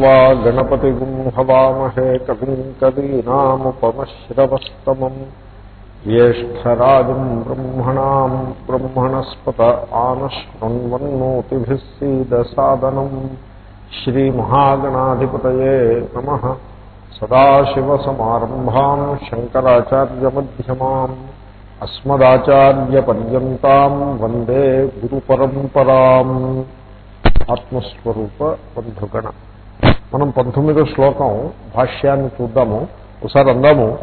वा गणपतिगुं हवामहे कविम् कवीनामुपमश्रवस्तमम् ज्येष्ठराजम् ब्रह्मणाम् ब्रह्मणस्पत आनशृण्वन्नोतिभिः सीदसादनम् श्रीमहागणाधिपतये नमः सदाशिवसमारम्भाम् शङ्कराचार्यमध्यमाम् अस्मदाचार्यपर्यन्ताम् वन्दे गुरुपरम्पराम् ఆత్మస్వరూప బంధుగణ మనం పంతొమ్మిదో శ్లోకం భాష్యాన్ని చూద్దాము. ఒకసారి అందాము.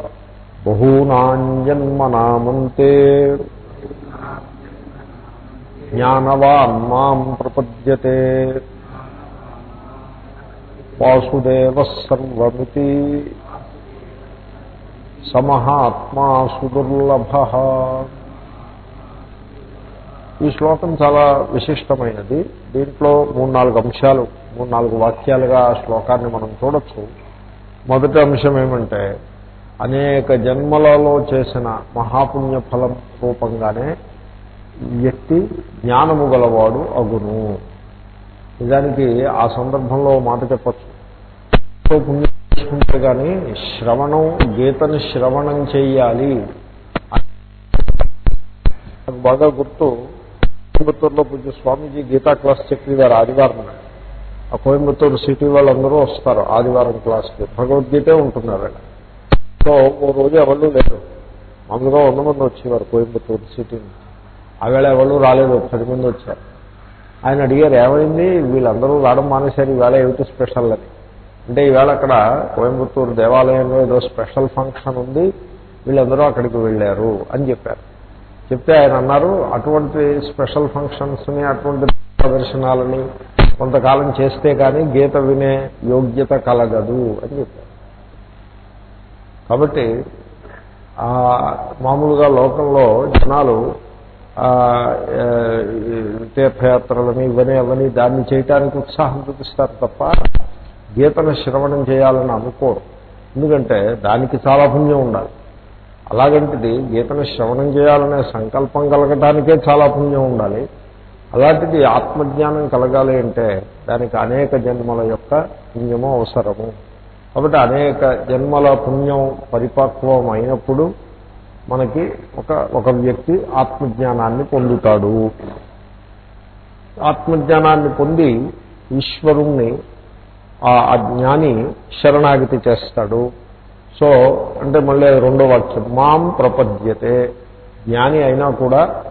బహూనాంజన్మనామంతే జ్ఞానవాన్ మాం ప్రపద్యతే వాసుదేవ సర్వమితి సమహాత్మా సుదుర్లభ ఈ శ్లోకం చాలా విశిష్టమైనది. దీంట్లో మూడు నాలుగు అంశాలు మూడు నాలుగు వాక్యాలుగా ఆ శ్లోకాన్ని మనం చూడొచ్చు. మొదటి అంశం ఏమంటే అనేక జన్మలలో చేసిన మహాపుణ్య ఫలం రూపంగానే వ్యక్తి జ్ఞానము గలవాడు అగును. నిజానికి ఆ సందర్భంలో మాట చెప్పచ్చు. పుణ్యం చేసుకుంటే కానీ శ్రవణం గీతని శ్రవణం చేయాలి నాకు బాగా గుర్తు. కోయంబత్తూరులో పూజ స్వామీజీ గీతా క్లాస్ చెప్పేవారు ఆదివారం ఆ కోయంబత్తూరు సిటీ వాళ్ళందరూ వస్తారు ఆదివారం క్లాస్కి. భగవద్గీతే ఉంటున్నారు సో ఓ రోజు ఎవరు లేరు. మామూలుగా వంద మంది వచ్చేవారు కోయంబత్తూరు సిటీ నుంచి. ఆవేళ ఎవరు రాలేదు పది మంది వచ్చారు. ఆయన అడిగారు ఏమైంది? వీళ్ళందరూ రావడం మానేశారు ఈవేళ ఏమిటి స్పెషల్ అని. అంటే ఈవేళ అక్కడ కోయంబత్తూరు దేవాలయంలో ఏదో స్పెషల్ ఫంక్షన్ ఉంది వీళ్ళందరూ అక్కడికి వెళ్ళారు అని చెప్పారు. చెప్తే ఆయన అన్నారు అటువంటి స్పెషల్ ఫంక్షన్స్ని అటువంటి ప్రదర్శనాలని కొంతకాలం చేస్తే కానీ గీత వినే యోగ్యత కలగదు అని చెప్పారు. కాబట్టి మామూలుగా లోకంలో జనాలు తీర్థయాత్రలని ఇవని అవని దాన్ని చేయటానికి ఉత్సాహం చూపిస్తారు తప్ప గీతను శ్రవణం చేయాలని అనుకోరు. ఎందుకంటే దానికి చాలా పుణ్యం ఉండాలి. అలాగంటిది గీతను శ్రవణం చేయాలనే సంకల్పం కలగటానికే చాలా పుణ్యం ఉండాలి. అలాంటిది ఆత్మజ్ఞానం కలగాలి అంటే దానికి అనేక జన్మల యొక్క పుణ్యము అవసరము. కాబట్టి అనేక జన్మల పుణ్యం పరిపక్వం అయినప్పుడు మనకి ఒక ఒక వ్యక్తి ఆత్మజ్ఞానాన్ని పొందుతాడు. ఆత్మజ్ఞానాన్ని పొంది ఈశ్వరుణ్ణి ఆ జ్ఞాని శరణాగతి చేస్తాడు. సో అంటే మళ్ళీ రెండో వాక్యం. మాం ప్రపద్యతే. జ్ఞాని అయినా కూడా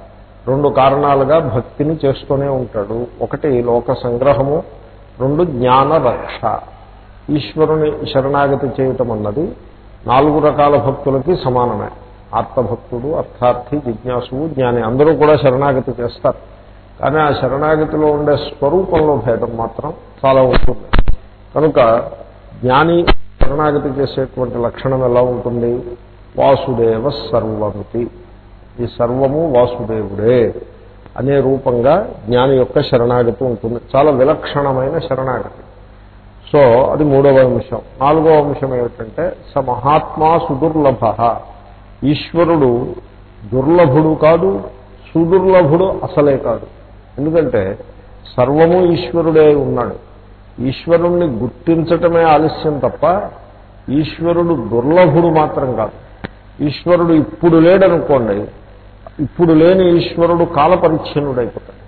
రెండు కారణాలుగా భక్తిని చేస్తూనే ఉంటాడు. ఒకటి లోక సంగ్రహము రెండు జ్ఞాన రక్ష. ఈశ్వరుని శరణాగతి చేయటం అన్నది నాలుగు రకాల భక్తులకి సమానమే. ఆత్మభక్తుడు అర్థార్థి జిజ్ఞాసువు జ్ఞాని అందరూ కూడా శరణాగతి చేస్తారు. కానీ ఆ శరణాగతిలో ఉండే స్వరూపంలో భేదం మాత్రం చాలా ఉంటుంది. కనుక జ్ఞాని శరణాగతి చేసేటువంటి లక్షణం ఎలా ఉంటుంది? వాసుదేవ సర్వమితి. ఈ సర్వము వాసుదేవుడే అనే రూపంగా జ్ఞాని యొక్క శరణాగతి ఉంటుంది. చాలా విలక్షణమైన శరణాగతి. సో అది మూడవ అంశం. నాలుగవ అంశం ఏమిటంటే స మహాత్మా సుదుర్లభ. ఈశ్వరుడు దుర్లభుడు కాదు సుదుర్లభుడు అసలే కాదు. ఎందుకంటే సర్వము ఈశ్వరుడే ఉన్నాడు. ఈశ్వరుణ్ణి గుర్తించటమే ఆలస్యం తప్ప ఈశ్వరుడు దుర్లభుడు మాత్రం కాదు. ఈశ్వరుడు ఇప్పుడు లేడనుకోండి ఇప్పుడు లేని ఈశ్వరుడు కాలపరిచ్ఛిన్నుడైపోతాడు.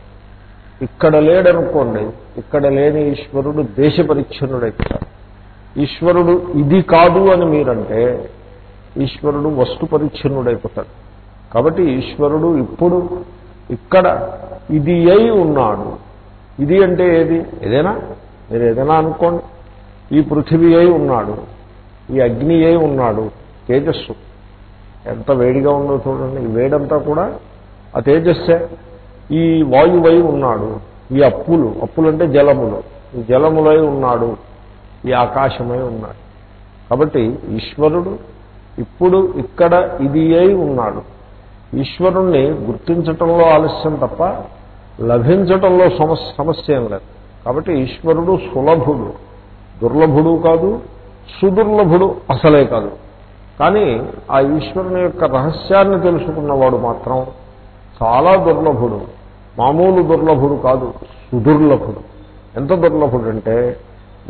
ఇక్కడ లేడనుకోండి ఇక్కడ లేని ఈశ్వరుడు దేశపరిచ్ఛిన్నుడైపోతాడు. ఈశ్వరుడు ఇది కాదు అని మీరంటే ఈశ్వరుడు వస్తు పరిచ్ఛిన్నుడైపోతాడు కాబట్టి ఈశ్వరుడు ఇప్పుడు ఇక్కడ ఇది అయి ఉన్నాడు. ఇది అంటే ఏది? ఏదైనా? మీరు ఏదైనా అనుకోండి. ఈ పృథివీ అయి ఉన్నాడు. ఈ అగ్ని అయి ఉన్నాడు. తేజస్సు. ఎంత వేడిగా ఉందో చూడండి. ఈ వేడంతా కూడా ఆ తేజస్సే. ఈ వాయువై ఉన్నాడు. ఈ అప్పులు అప్పులు అంటే జలములు. ఈ జలములై ఉన్నాడు. ఈ ఆకాశమై ఉన్నాడు. కాబట్టి ఈశ్వరుడు ఇప్పుడు ఇక్కడ ఇది అయి ఉన్నాడు. ఈశ్వరుణ్ణి గుర్తించటంలో ఆలస్యం తప్ప లభించటంలో సమస్య సమస్య ఏం లేదు. కాబట్టి ఈశ్వరుడు సులభుడు. దుర్లభుడు కాదు సుదుర్లభుడు అసలే కాదు. కానీ ఆ ఈశ్వరుని యొక్క రహస్యాన్ని తెలుసుకున్నవాడు మాత్రం చాలా దుర్లభుడు. మామూలు దుర్లభుడు కాదు సుదుర్లభుడు. ఎంత దుర్లభుడు అంటే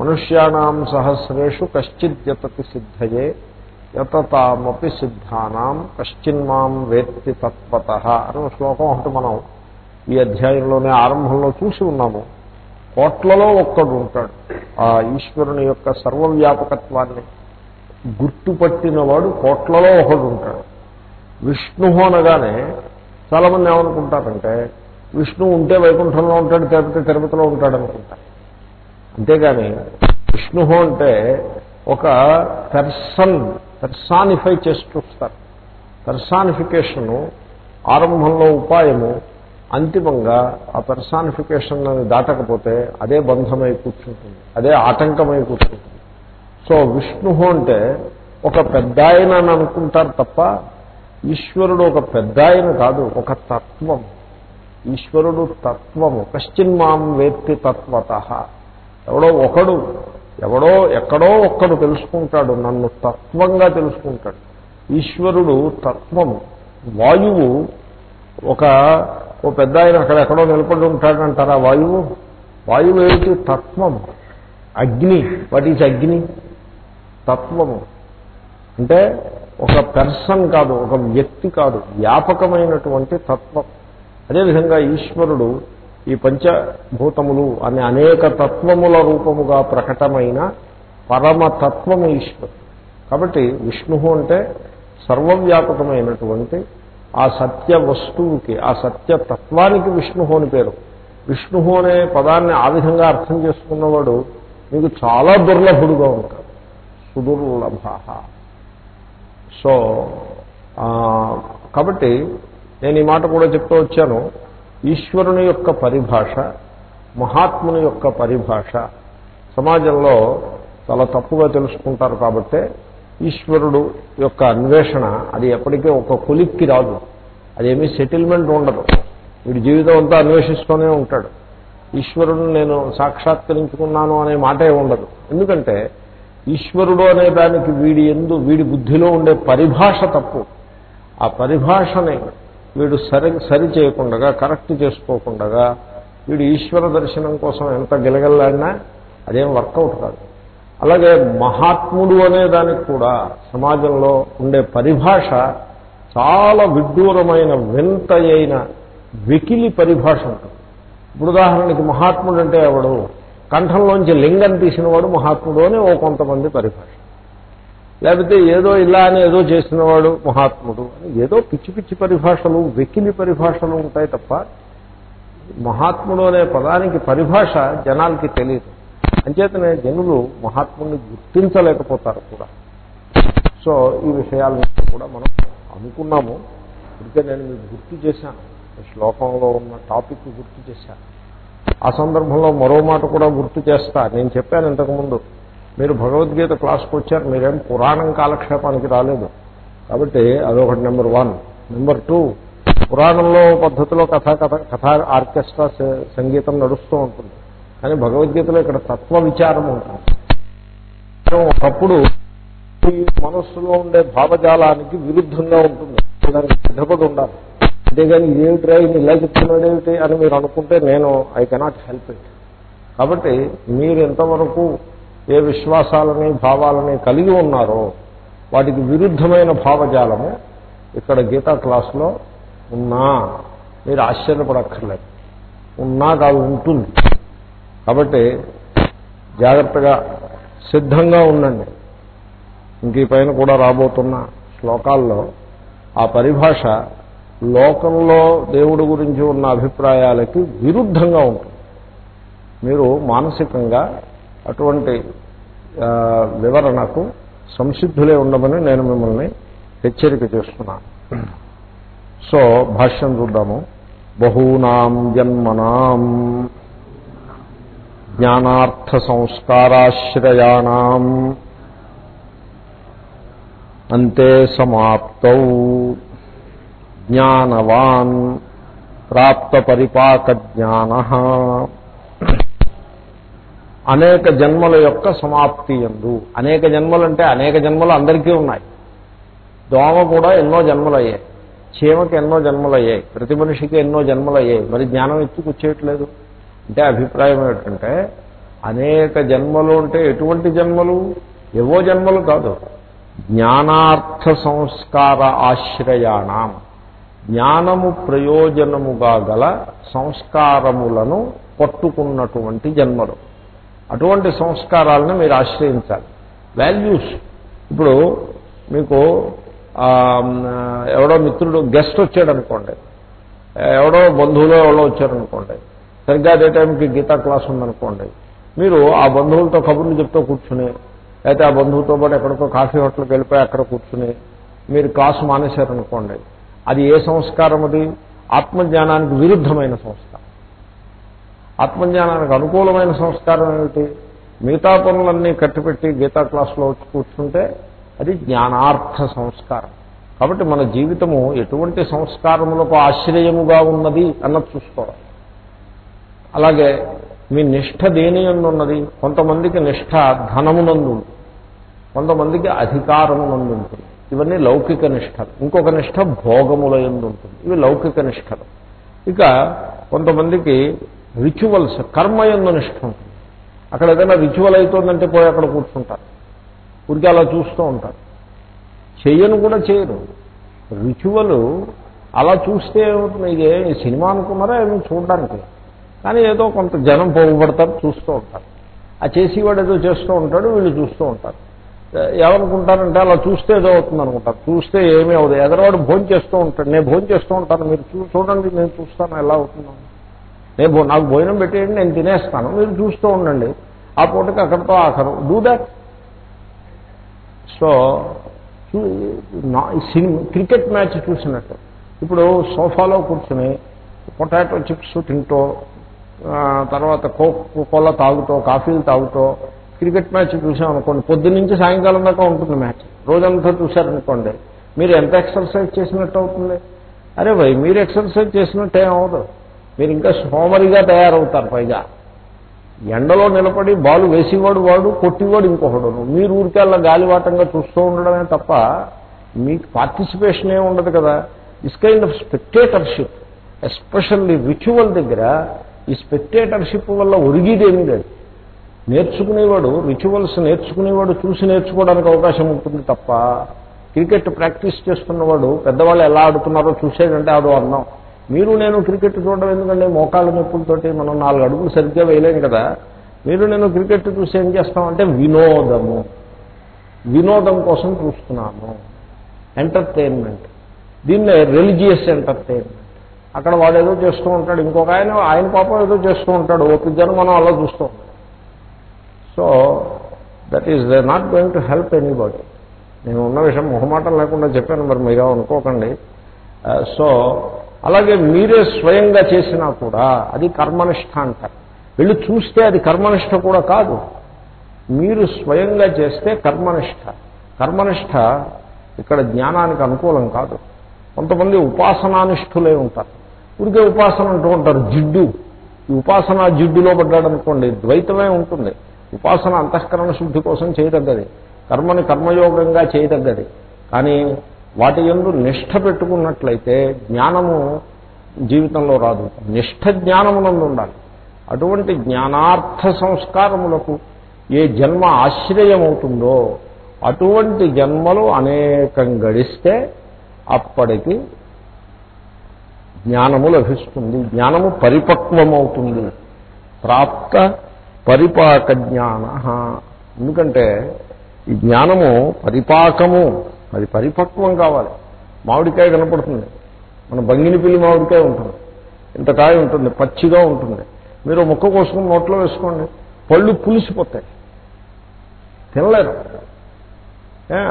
మనుష్యానాం సహస్రేషు కశ్చిద్యతతి సిద్ధయే యతతామపి సిద్ధానాం కశ్చిన్మాం వేత్తి తత్వత అనే శ్లోకం ఒకటి మనం ఈ అధ్యాయంలోనే ఆరంభంలో చూసి ఉన్నాము. కోట్లలో ఒక్కడు ఉంటాడు. ఆ ఈశ్వరుని యొక్క సర్వవ్యాపకత్వాన్ని గుర్తుపట్టినవాడు కోట్లలో ఒకడు ఉంటాడు విష్ణు అనగానే చాలామంది ఏమనుకుంటారంటే విష్ణు ఉంటే వైకుంఠంలో ఉంటాడు తిరుపతి తిరుపతిలో ఉంటాడు అనుకుంటారు. అంతేగాని విష్ణు అంటే ఒక పెర్సన్ పెర్సానిఫై చేసి చూస్తారు. పెర్సానిఫికేషను ఆరంభంలో ఉపాయము అంతిమంగా ఆ పెర్సానిఫికేషన్ దాటకపోతే అదే బంధమై కూర్చుంటుంది అదే ఆటంకమై కూర్చుంటుంది. సో విష్ణు అంటే ఒక పెద్ద ఆయన అని అనుకుంటారు తప్ప ఈశ్వరుడు ఒక పెద్ద ఆయన కాదు ఒక తత్వం. ఈశ్వరుడు తత్వము. కశ్చిన్ మాం వేత్తి తత్వత. ఎవడో ఒకడు ఎవడో ఎక్కడో ఒక్కడు తెలుసుకుంటాడు నన్ను తత్వంగా తెలుసుకుంటాడు. ఈశ్వరుడు తత్వము. వాయువు ఒక ఓ పెద్ద ఆయన అక్కడ ఎక్కడో నిలబడి ఉంటాడంటారా వాయువు? వాయువు ఏమిటి? తత్వం అగ్ని. వాట్ ఈజ్ అగ్ని? తత్వము. అంటే ఒక పెర్సన్ కాదు ఒక వ్యక్తి కాదు వ్యాపకమైనటువంటి తత్వం. అదేవిధంగా ఈశ్వరుడు ఈ పంచభూతములు అనే అనేక తత్వముల రూపముగా ప్రకటమైన పరమతత్వము ఈశ్వరుడు. కాబట్టి విష్ణు అంటే సర్వవ్యాపకమైనటువంటి ఆ సత్య వస్తువుకి ఆ సత్య తత్వానికి విష్ణు అని పేరు. విష్ణు అనే పదాన్ని ఆ విధంగా అర్థం చేసుకున్నవాడు మీకు చాలా దుర్లభుడుగా ఉంటాడు. సుదుర్లభ. సో కాబట్టి నేను ఈ మాట కూడా చెప్తూ వచ్చాను. ఈశ్వరుని యొక్క పరిభాష మహాత్ముని యొక్క పరిభాష సమాజంలో చాలా తప్పుగా తెలుసుకుంటారు కాబట్టే ఈశ్వరుడు యొక్క అన్వేషణ అది ఎప్పటికీ ఒక కొలిక్కి రాదు. అదేమీ సెటిల్మెంట్ ఉండదు. వీడి జీవితం అంతా అన్వేషిస్తూనే ఉంటాడు. ఈశ్వరుడు నేను సాక్షాత్కరించుకున్నాను అనే మాటే ఉండదు. ఎందుకంటే ఈశ్వరుడు అనే దానికి వీడి ఎందు వీడి బుద్ధిలో ఉండే పరిభాష తప్పు. ఆ పరిభాషని వీడు సరి సరి చేయకుండా కరెక్ట్ చేసుకోకుండా వీడు ఈశ్వర దర్శనం కోసం ఎంత గిలగల్లాడినా అదేం వర్కౌట్ కాదు. అలాగే మహాత్ముడు అనే దానికి కూడా సమాజంలో ఉండే పరిభాష చాలా విడ్డూరమైన వింత అయిన వెకిలి పరిభాష ఉంటుంది. ఇప్పుడు ఉదాహరణకి మహాత్ముడు అంటే ఎవడు? కంఠంలోంచి లింగం తీసినవాడు మహాత్ముడు అని ఓ కొంతమంది పరిభాష లేకపోతే ఏదో ఇలా అని ఏదో చేసినవాడు మహాత్ముడు అని ఏదో పిచ్చి పిచ్చి పరిభాషలు వెకిలి పరిభాషలు ఉంటాయి తప్ప మహాత్ముడు అనే పదానికి పరిభాష జనాలకి తెలియదు. అంచేతనే జనులు మహాత్ముడిని గుర్తించలేకపోతారు కూడా. సో ఈ విషయాలను కూడా మనం అనుకున్నాము. ఇదికే నేను మీకు గుర్తు చేశాను. శ్లోకంలో ఉన్న టాపిక్ గుర్తు చేశాను. ఆ సందర్భంలో మరో మాట కూడా గుర్తు చేస్తా. నేను చెప్పాను ఇంతకుముందు మీరు భగవద్గీత క్లాస్కి వచ్చారు. మీరేం పురాణం కాలక్షేపానికి రాలేదు. కాబట్టి అదొకటి నెంబర్ వన్. నెంబర్ టూ పురాణంలో పద్ధతిలో కథా కథ కథా ఆర్కెస్ట్రా సంగీతం నడుస్తూ ఉంటుంది. కానీ భగవద్గీతలో ఇక్కడ తత్వ విచారం ఉంటుంది. ఒకప్పుడు మనస్సులో ఉండే భావజాలానికి విరుద్ధంగా ఉంటుంది. దానికి సిద్ధపడి ఉండాలి. అంతేగాని ఇదేమిట్రా ఇది ఇలా చెప్తున్నాడు ఏమిటి అని మీరు అనుకుంటే నేను ఐ కెనాట్ హెల్ప్ ఇట్ కాబట్టి మీరు ఎంతవరకు ఏ విశ్వాసాలని భావాలని కలిగి ఉన్నారో వాటికి విరుద్ధమైన భావజాలము ఇక్కడ గీతా క్లాసులో ఉన్నా. మీరు ఆశ్చర్యపడక్కర్లేదు. ఉన్నా కాదు ఉంటుంది. కాబట్టి జాగ్రత్తగా సిద్ధంగా ఉండండి. ఇంక ఈ పైన కూడా రాబోతున్న శ్లోకాల్లో ఆ పరిభాష లోకంలో దేవుడి గురించి ఉన్న అభిప్రాయాలకి విరుద్ధంగా ఉంటుంది. మీరు మానసికంగా అటువంటి వివరణకు సంసిద్ధులే ఉండమని నేను మిమ్మల్ని హెచ్చరిక చేస్తున్నాను. సో భాష్యం చూద్దాము. బహూనాం జన్మనాం జ్ఞానార్థ సంస్కారాశ్రయాణం. అంతే సమాప్తౌ. జ్ఞానవాన్ ప్రాప్త పరిపాక జ్ఞాన అనేక జన్మల యొక్క సమాప్తి ఎందు. అనేక జన్మలు అంటే అనేక జన్మలు అందరికీ ఉన్నాయి. దోమ కూడా ఎన్నో జన్మలు అయ్యాయి చీమకి ఎన్నో జన్మలు అయ్యాయి ప్రతి మనిషికి ఎన్నో జన్మలు అయ్యాయి మరి జ్ఞానం ఎత్తుకొచ్చేయట్లేదు అంటే అభిప్రాయం ఏంటంటే అనేక జన్మలు అంటే ఎటువంటి జన్మలు? ఏవో జన్మలు కాదు. జ్ఞానార్థ సంస్కార ఆశ్రయాణం. జ్ఞానము ప్రయోజనముగా గల సంస్కారములను పట్టుకున్నటువంటి జన్మలు. అటువంటి సంస్కారాలను మీరు ఆశ్రయించాలి. వాల్యూస్ ఇప్పుడు మీకు ఎవడో మిత్రుడు గెస్ట్ వచ్చాడు అనుకోండి ఎవడో బంధువులు ఎవరో వచ్చారనుకోండి సరిగ్గా అదే టైంకి గీతా క్లాస్ ఉందనుకోండి. మీరు ఆ బంధువులతో కబుర్లు చెప్తూ కూర్చుని లేకపోతే ఆ బంధువుతో పాటు ఎక్కడికో కాఫీ హోటల్కి వెళ్ళిపోయి అక్కడ కూర్చుని మీరు క్లాసు మానేశారనుకోండి. అది ఏ సంస్కారం అది? ఆత్మజ్ఞానానికి విరుద్ధమైన సంస్కారం. ఆత్మజ్ఞానానికి అనుకూలమైన సంస్కారం ఏమిటి? మిగతా పనులన్నీ కట్టిపెట్టి గీతా క్లాసులో వచ్చి కూర్చుంటే అది జ్ఞానార్థ సంస్కారం. కాబట్టి మన జీవితము ఎటువంటి సంస్కారములకు ఆశ్రయముగా ఉన్నది అన్నది చూసుకోవాలి. అలాగే మీ నిష్ఠ దేని ఉన్నది కొంతమందికి నిష్ఠ ధనమునందు కొంతమందికి అధికారమునందు ఉంటుంది ఇవన్నీ లౌకిక నిష్టలు ఇంకొక నిష్ట భోగముల ఎందు ఉంటుంది. ఇవి లౌకిక నిష్టలు ఇక కొంతమందికి రిచువల్స్ కర్మ ఎందు నిష్ట ఉంటుంది. అక్కడ ఏదైనా రిచువల్ అవుతుందంటే పోయి అక్కడ కూర్చుంటారు. ఊరికి అలా చూస్తూ ఉంటారు. చెయ్యను కూడా చేయరు. రిచువల్ అలా చూస్తే ఏమవుతుంది? ఇదే ఈ సినిమా అనుకున్నారా? ఏమి చూడడానికి. కానీ ఏదో కొంత జనం పోగుపడతారు చూస్తూ ఉంటారు. ఆ చేసేవాడు ఏదో చేస్తూ ఉంటాడు వీళ్ళు చూస్తూ ఉంటారు. ఏమనుకుంటారంటే అలా చూస్తే ఏదో అవుతుంది అనుకుంటారు చూస్తే ఏమీ అవుతుంది ఎదరవాడు భోజనం చేస్తూ ఉంటాడు. నేను భోజనం చేస్తూ ఉంటాను. మీరు చూడండి నేను చూస్తాను ఎలా అవుతుందో. నేను నాకు భోజనం పెట్టేయండి నేను తినేస్తాను. మీరు చూస్తూ ఉండండి. ఆ పూటకి అక్కడితో ఆఖరు. Do that so cinema cricket match చూసినట్టు. ఇప్పుడు సోఫాలో కూర్చుని పొటాటో చిప్స్ తింటూ తర్వాత కోక్ కోలా తాగుతూ కాఫీలు తాగుతూ క్రికెట్ మ్యాచ్ చూసామనుకోండి పొద్దున్న నుంచి సాయంకాలం దాకా ఉంటుంది మ్యాచ్. రోజంతా చూశారనుకోండి మీరు ఎంత ఎక్సర్సైజ్ చేసినట్టు అవుతుంది? అరే భయ్ మీరు ఎక్సర్సైజ్ చేసినట్టు ఏమవుతుంది మీరు ఇంకా సోమరిగా తయారవుతారు పైగా. ఎండలో నిలబడి బాలు వేసేవాడు వాడు కొట్టివాడు ఇంకొకడు. మీరు ఊరికెల్లా గాలివాటంగా చూస్తూ ఉండడమే తప్ప మీకు పార్టిసిపేషన్ ఏమి ఉండదు కదా. This kind of spectatorship especially ritual దగ్గర ఈ స్పెక్టేటర్షిప్ వల్ల ఒరిగిదేమీ లేదు. నేర్చుకునేవాడు రిచువల్స్ నేర్చుకునేవాడు చూసి నేర్చుకోవడానికి అవకాశం ఉంటుంది తప్ప క్రికెట్ ప్రాక్టీస్ చేస్తున్నవాడు పెద్దవాళ్ళు ఎలా ఆడుతున్నారో చూసేదంటే అదో అర్థం మీరు నేను క్రికెట్ చూడడం ఎందుకంటే మోకాళ్ళ నొప్పులతోటి మనం నాలుగు అడుగులు సరిగ్గా వేయలేం కదా. మీరు నేను క్రికెట్ చూసి ఏం చేస్తామంటే వినోదము. వినోదం కోసం చూస్తున్నాము ఎంటర్టైన్మెంట్ దీన్నే రిలీజియస్ ఎంటర్టైన్మెంట్ అక్కడ వాడు ఏదో చేస్తూ ఉంటాడు ఇంకొక ఆయన ఆయన పాపం ఏదో చేస్తూ ఉంటాడు. ఓపికను మనం అలా చూస్తూ ఉంటాం. So that is they not going to help anybody నేను ఉన్న విషయం మొహమాటం లేకుండా చెప్పాను మరి మీరు అనుకోకండి. Uh, సో అలాగే మీరే స్వయంగా చేసినా కూడా అది కర్మనిష్ట అంటారు. వెళ్ళి చూస్తే అది కర్మనిష్ట కూడా కాదు. మీరు స్వయంగా చేస్తే కర్మనిష్ట. కర్మనిష్ట ఇక్కడ జ్ఞానానికి అనుకూలం కాదు. కొంతమంది ఉపాసనానిష్ఠులే ఉంటారు. ఊరికే ఉపాసన అంటూ ఉంటారు జిడ్డు. ఈ ఉపాసన జిడ్డులో పడ్డాడు అనుకోండి ద్వైతమే ఉంటుంది. ఉపాసన అంతఃకరణ శుద్ధి కోసం చేయదగ్గది. కర్మని కర్మయోగంగా చేయదగ్గది. కానీ వాటి ఎందు నిష్ఠ పెట్టుకున్నట్లయితే జ్ఞానము జీవితంలో రాదు. నిష్ఠ జ్ఞానమునందు ఉండాలి. అటువంటి జ్ఞానార్థ సంస్కారములకు ఏ జన్మ ఆశ్రయమవుతుందో అటువంటి జన్మలు అనేకం గడిస్తే అప్పటికి జ్ఞానము లభిస్తుంది. జ్ఞానము పరిపక్వమవుతుంది. ప్రాప్త పరిపాక జ్ఞాన ఎందుకంటే ఈ జ్ఞానము పరిపాకము అది పరిపక్వం కావాలి. మామిడికాయ కనపడుతుంది. మన బంగిని పిల్లి మామిడికాయ ఉంటుంది. ఇంత కాయ ఉంటుంది పచ్చిగా ఉంటుంది. మీరు ముక్క కోసుకుని నోట్లో వేసుకోండి. పళ్ళు పులిసిపోతాయి. తినలేరు.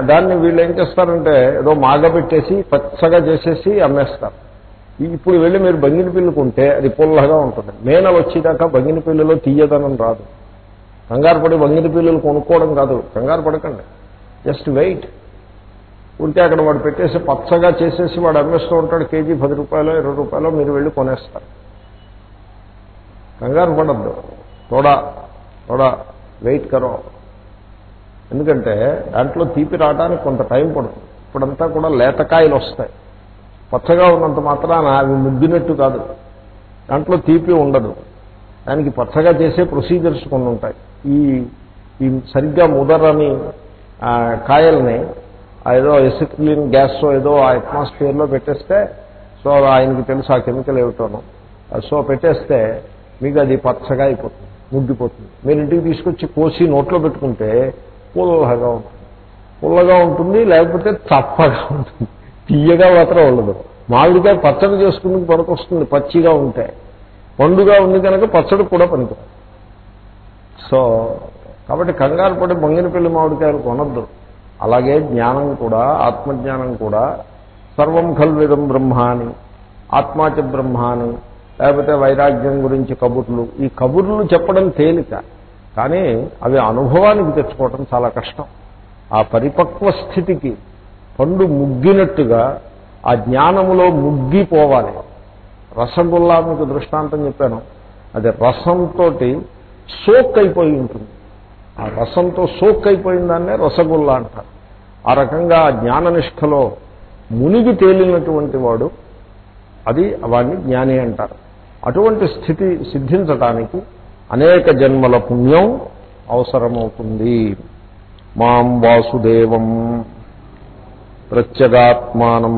దాన్ని వీళ్ళు ఏం చేస్తారంటే ఏదో మాగబెట్టేసి పచ్చగా చేసేసి అమ్మేస్తారు. ఇప్పుడు వెళ్ళి మీరు బంగిని పిల్లు కొంటే అది పుల్లగా ఉంటుంది. మేనలు వచ్చేదాకా బంగిని పిల్లలో తీయదనం రాదు. కంగారు పడి బంగిని పిల్లలు కొనుక్కోవడం కాదు. కంగారు పడకండి. Just wait. ఉంటే అక్కడ వాడు పెట్టేసి పచ్చగా చేసేసి వాడు అమ్మేస్తూ ఉంటాడు. కేజీ పది రూపాయలు ఇరవై రూపాయలు మీరు వెళ్ళి కొనేస్తారు. కంగారు పడద్దు. తోడా తోడా వెయిట్ కరో. ఎందుకంటే దాంట్లో తీపి రావడానికి కొంత టైం పడుతుంది. ఇప్పుడంతా కూడా లేతకాయలు వస్తాయి. పచ్చగా ఉన్నంత మాత్రాన అవి ముగ్గినట్టు కాదు. దాంట్లో తీపి ఉండదు. దానికి పచ్చగా చేసే ప్రొసీజర్స్ కొన్ని ఉంటాయి. ఈ ఈ సరిగ్గా ముదరని ఆ, కాయల్ని ఏదో ఎసిక్లిన్ గ్యాస్ ఏదో ఆ అట్మాస్ఫియర్లో పెట్టేస్తే సో ఆయనకి తెలుసు ఆ కెమికల్ ఏమిటోను. సో పెట్టేస్తే మీకు అది పచ్చగా అయిపోతుంది ముగ్గిపోతుంది. మీరు ఇంటికి తీసుకొచ్చి కోసి నోట్లో పెట్టుకుంటే పుల్లగా ఉంటుంది. పుల్లగా ఉంటుంది లేకపోతే చప్పగా ఉంటుంది. తీయగా మాత్రం ఉండదు. మామిడికాయ పచ్చడి చేసుకుని పనికొస్తుంది పచ్చిగా ఉంటే. పండుగా ఉంది కనుక పచ్చడి కూడా పనికిరాదు. సో కాబట్టి కంగారు పడి బంగినపల్లి మామిడికాయలు కొనద్దు. అలాగే జ్ఞానం కూడా ఆత్మజ్ఞానం కూడా సర్వం ఖల్విదం బ్రహ్మ అని ఆత్మాచ బ్రహ్మ అని లేకపోతే వైరాగ్యం గురించి కబుర్లు. ఈ కబుర్లు చెప్పడం తేలిక కానీ అవి అనుభవానికి తెచ్చుకోవటం చాలా కష్టం. ఆ పరిపక్వ స్థితికి పండు ముగ్గినట్టుగా ఆ జ్ఞానములో ముగ్గిపోవాలి. రసగుల్లా మీకు దృష్టాంతం చెప్పాను. అది రసంతో సోక్ అయిపోయి ఉంటుంది. ఆ రసంతో సోక్ అయిపోయిన దాన్నే రసగుల్లా అంటారు. ఆ రకంగా ఆ జ్ఞాననిష్టలో మునిగి తేలినటువంటి వాడు అది వాడిని జ్ఞాని అంటారు. అటువంటి స్థితి సిద్ధించటానికి అనేక జన్మల పుణ్యం అవసరమవుతుంది. మాం వాసుదేవం. ప్రత్యగాత్మానం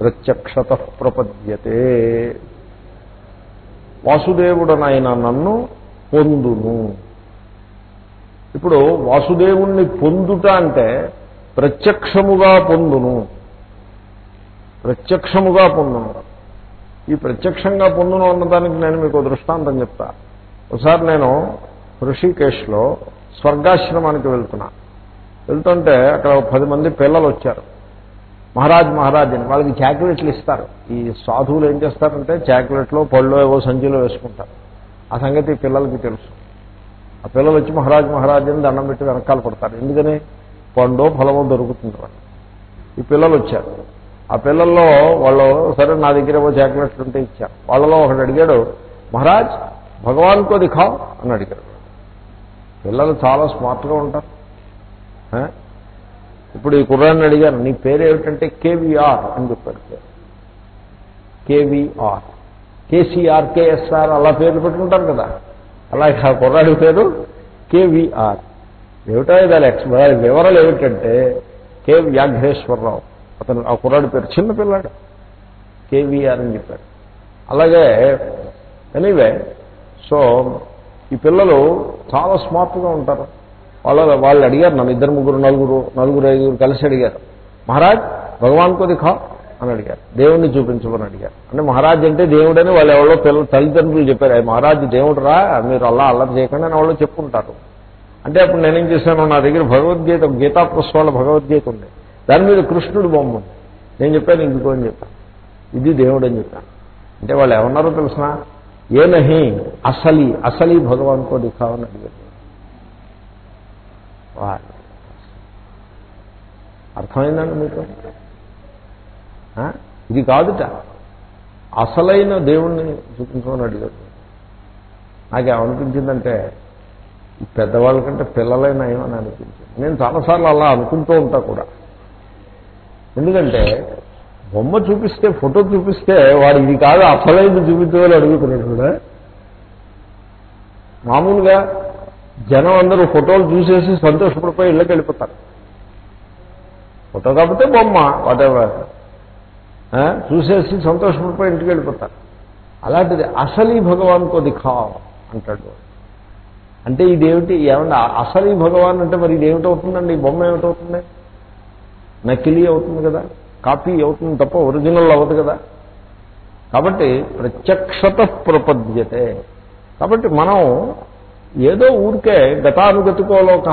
ప్రత్యక్షత ప్రపద్యతే. వాసుదేవుడనైన నన్ను పొందును. ఇప్పుడు వాసుదేవుణ్ణి పొందుట అంటే ప్రత్యక్షముగా పొందును. ప్రత్యక్షముగా పొందును. ఈ ప్రత్యక్షంగా పొందును అన్నదానికి నేను మీకు దృష్టాంతం చెప్తా. ఒకసారి నేను ఋషికేశ్లో స్వర్గాశ్రమానికి వెళ్తున్నా. వెళ్తుంటే అక్కడ పది మంది పిల్లలు వచ్చారు. మహారాజ్ మహారాజ్ అని వాళ్ళకి చాక్లెట్లు ఇస్తారు. ఈ సాధువులు ఏం చేస్తారంటే చాక్లెట్లో పళ్ళు ఏవో సంచిలో వేసుకుంటారు. ఆ సంగతి పిల్లలకి తెలుసు. ఆ పిల్లలు వచ్చి మహారాజ్ మహారాజ్ అని దండం పెట్టి వెనకాల పడతారు. ఎందుకని? పండో ఫలమో దొరుకుతుంది వాళ్ళు ఈ పిల్లలు వచ్చారు. ఆ పిల్లల్లో వాళ్ళు సరే నా దగ్గర ఏవో చాక్లెట్లు ఉంటే ఇచ్చారు. వాళ్ళలో ఒకడు అడిగాడు మహారాజ్ భగవాన్ కో దిఖావ్ అని అడిగాడు. పిల్లలు చాలా స్మార్ట్గా ఉంటారు. ఇప్పుడు ఈ కుర్రాన్ని అడిగాను నీ పేరు ఏమిటంటే కేవీఆర్ అని చెప్పాడు పేరు కేవీఆర్. కేసీఆర్ కేఎస్ఆర్ అలా పేర్లు పెట్టుకుంటారు కదా. అలాగే ఆ కుర్రాడి పేరు కేవీఆర్. ఏమిటో దాని వివరాలు ఏమిటంటే కే వ్యాఘ్రేశ్వరరావు అతను ఆ కుర్రాడి పేరు చిన్న పిల్లాడు. కేవీఆర్ అని చెప్పాడు అలాగే ఎనీవే సో ఈ పిల్లలు చాలా స్మార్ట్గా ఉంటారు. వాళ్ళ వాళ్ళు అడిగారు నన్ను ఇద్దరు ముగ్గురు నలుగురు నలుగురు ఐదుగురు కలిసి అడిగారు. మహారాజ్ భగవాన్ కో ఖా అని అడిగారు. దేవుణ్ణి చూపించమని అడిగారు. అంటే మహారాజ్ అంటే దేవుడని వాళ్ళు ఎవరో పిల్లలు తల్లిదండ్రులు చెప్పారు. "ఏ మహారాజ్ దేవుడు రా మీరు అలా అల్లరి చేయకుండా అని వాళ్ళు చెప్పుకుంటారు. అంటే అప్పుడు నేనేం చేశాను నా దగ్గర భగవద్గీత గీతా పుష్పాల భగవద్గీత ఉంది. దాని మీద కృష్ణుడు బొమ్మ ఉంది. నేను చెప్పాను ఇందుకో అని చెప్పాను. ఇది దేవుడు అని చెప్పాను. అంటే వాళ్ళు ఏమన్నారో తెలిసిన? ఏ నహి అసలి అసలి భగవాన్ కో దిఖావని అడిగారు. అర్థమైందండి మీకు? ఆ? ఇది కాదుట. అసలైన దేవుణ్ణి చూపించమని అడిగాడు. నాకేమనిపించిందంటే పెద్దవాళ్ళ కంటే పిల్లలైన అనిపించింది. నేను చాలాసార్లు అలా అనుకుంటూ ఉంటా కూడా. ఎందుకంటే బొమ్మ చూపిస్తే ఫోటో చూపిస్తే వాడు ఇది కాదు అసలైంది చూపించమని అడుగుతున్నాడు కూడా మామూలుగా జనం అందరూ ఫోటోలు చూసేసి సంతోషపడిపోయి ఇళ్ళకి వెళ్ళిపోతారు. ఫోటో కాకపోతే బొమ్మ వాటెవర్ చూసేసి సంతోషపడిపోయి ఇంటికి వెళ్ళిపోతారు. అలాంటిది అసలీ భగవాన్కో దిఖావ్ అంటాడు అంటే ఇదేమిటి? ఏమన్నా అసలీ భగవాన్ అంటే మరి ఇదేమిటవుతుందండి? ఈ బొమ్మ ఏమిటవుతుంది? నకిలీ అవుతుంది కదా? కాపీ అవుతుంది తప్ప ఒరిజినల్ అవ్వదు కదా? కాబట్టి ప్రత్యక్షత ప్రపద్యతే. కాబట్టి మనం ఏదో ఊరికే గతానుగతికోలోక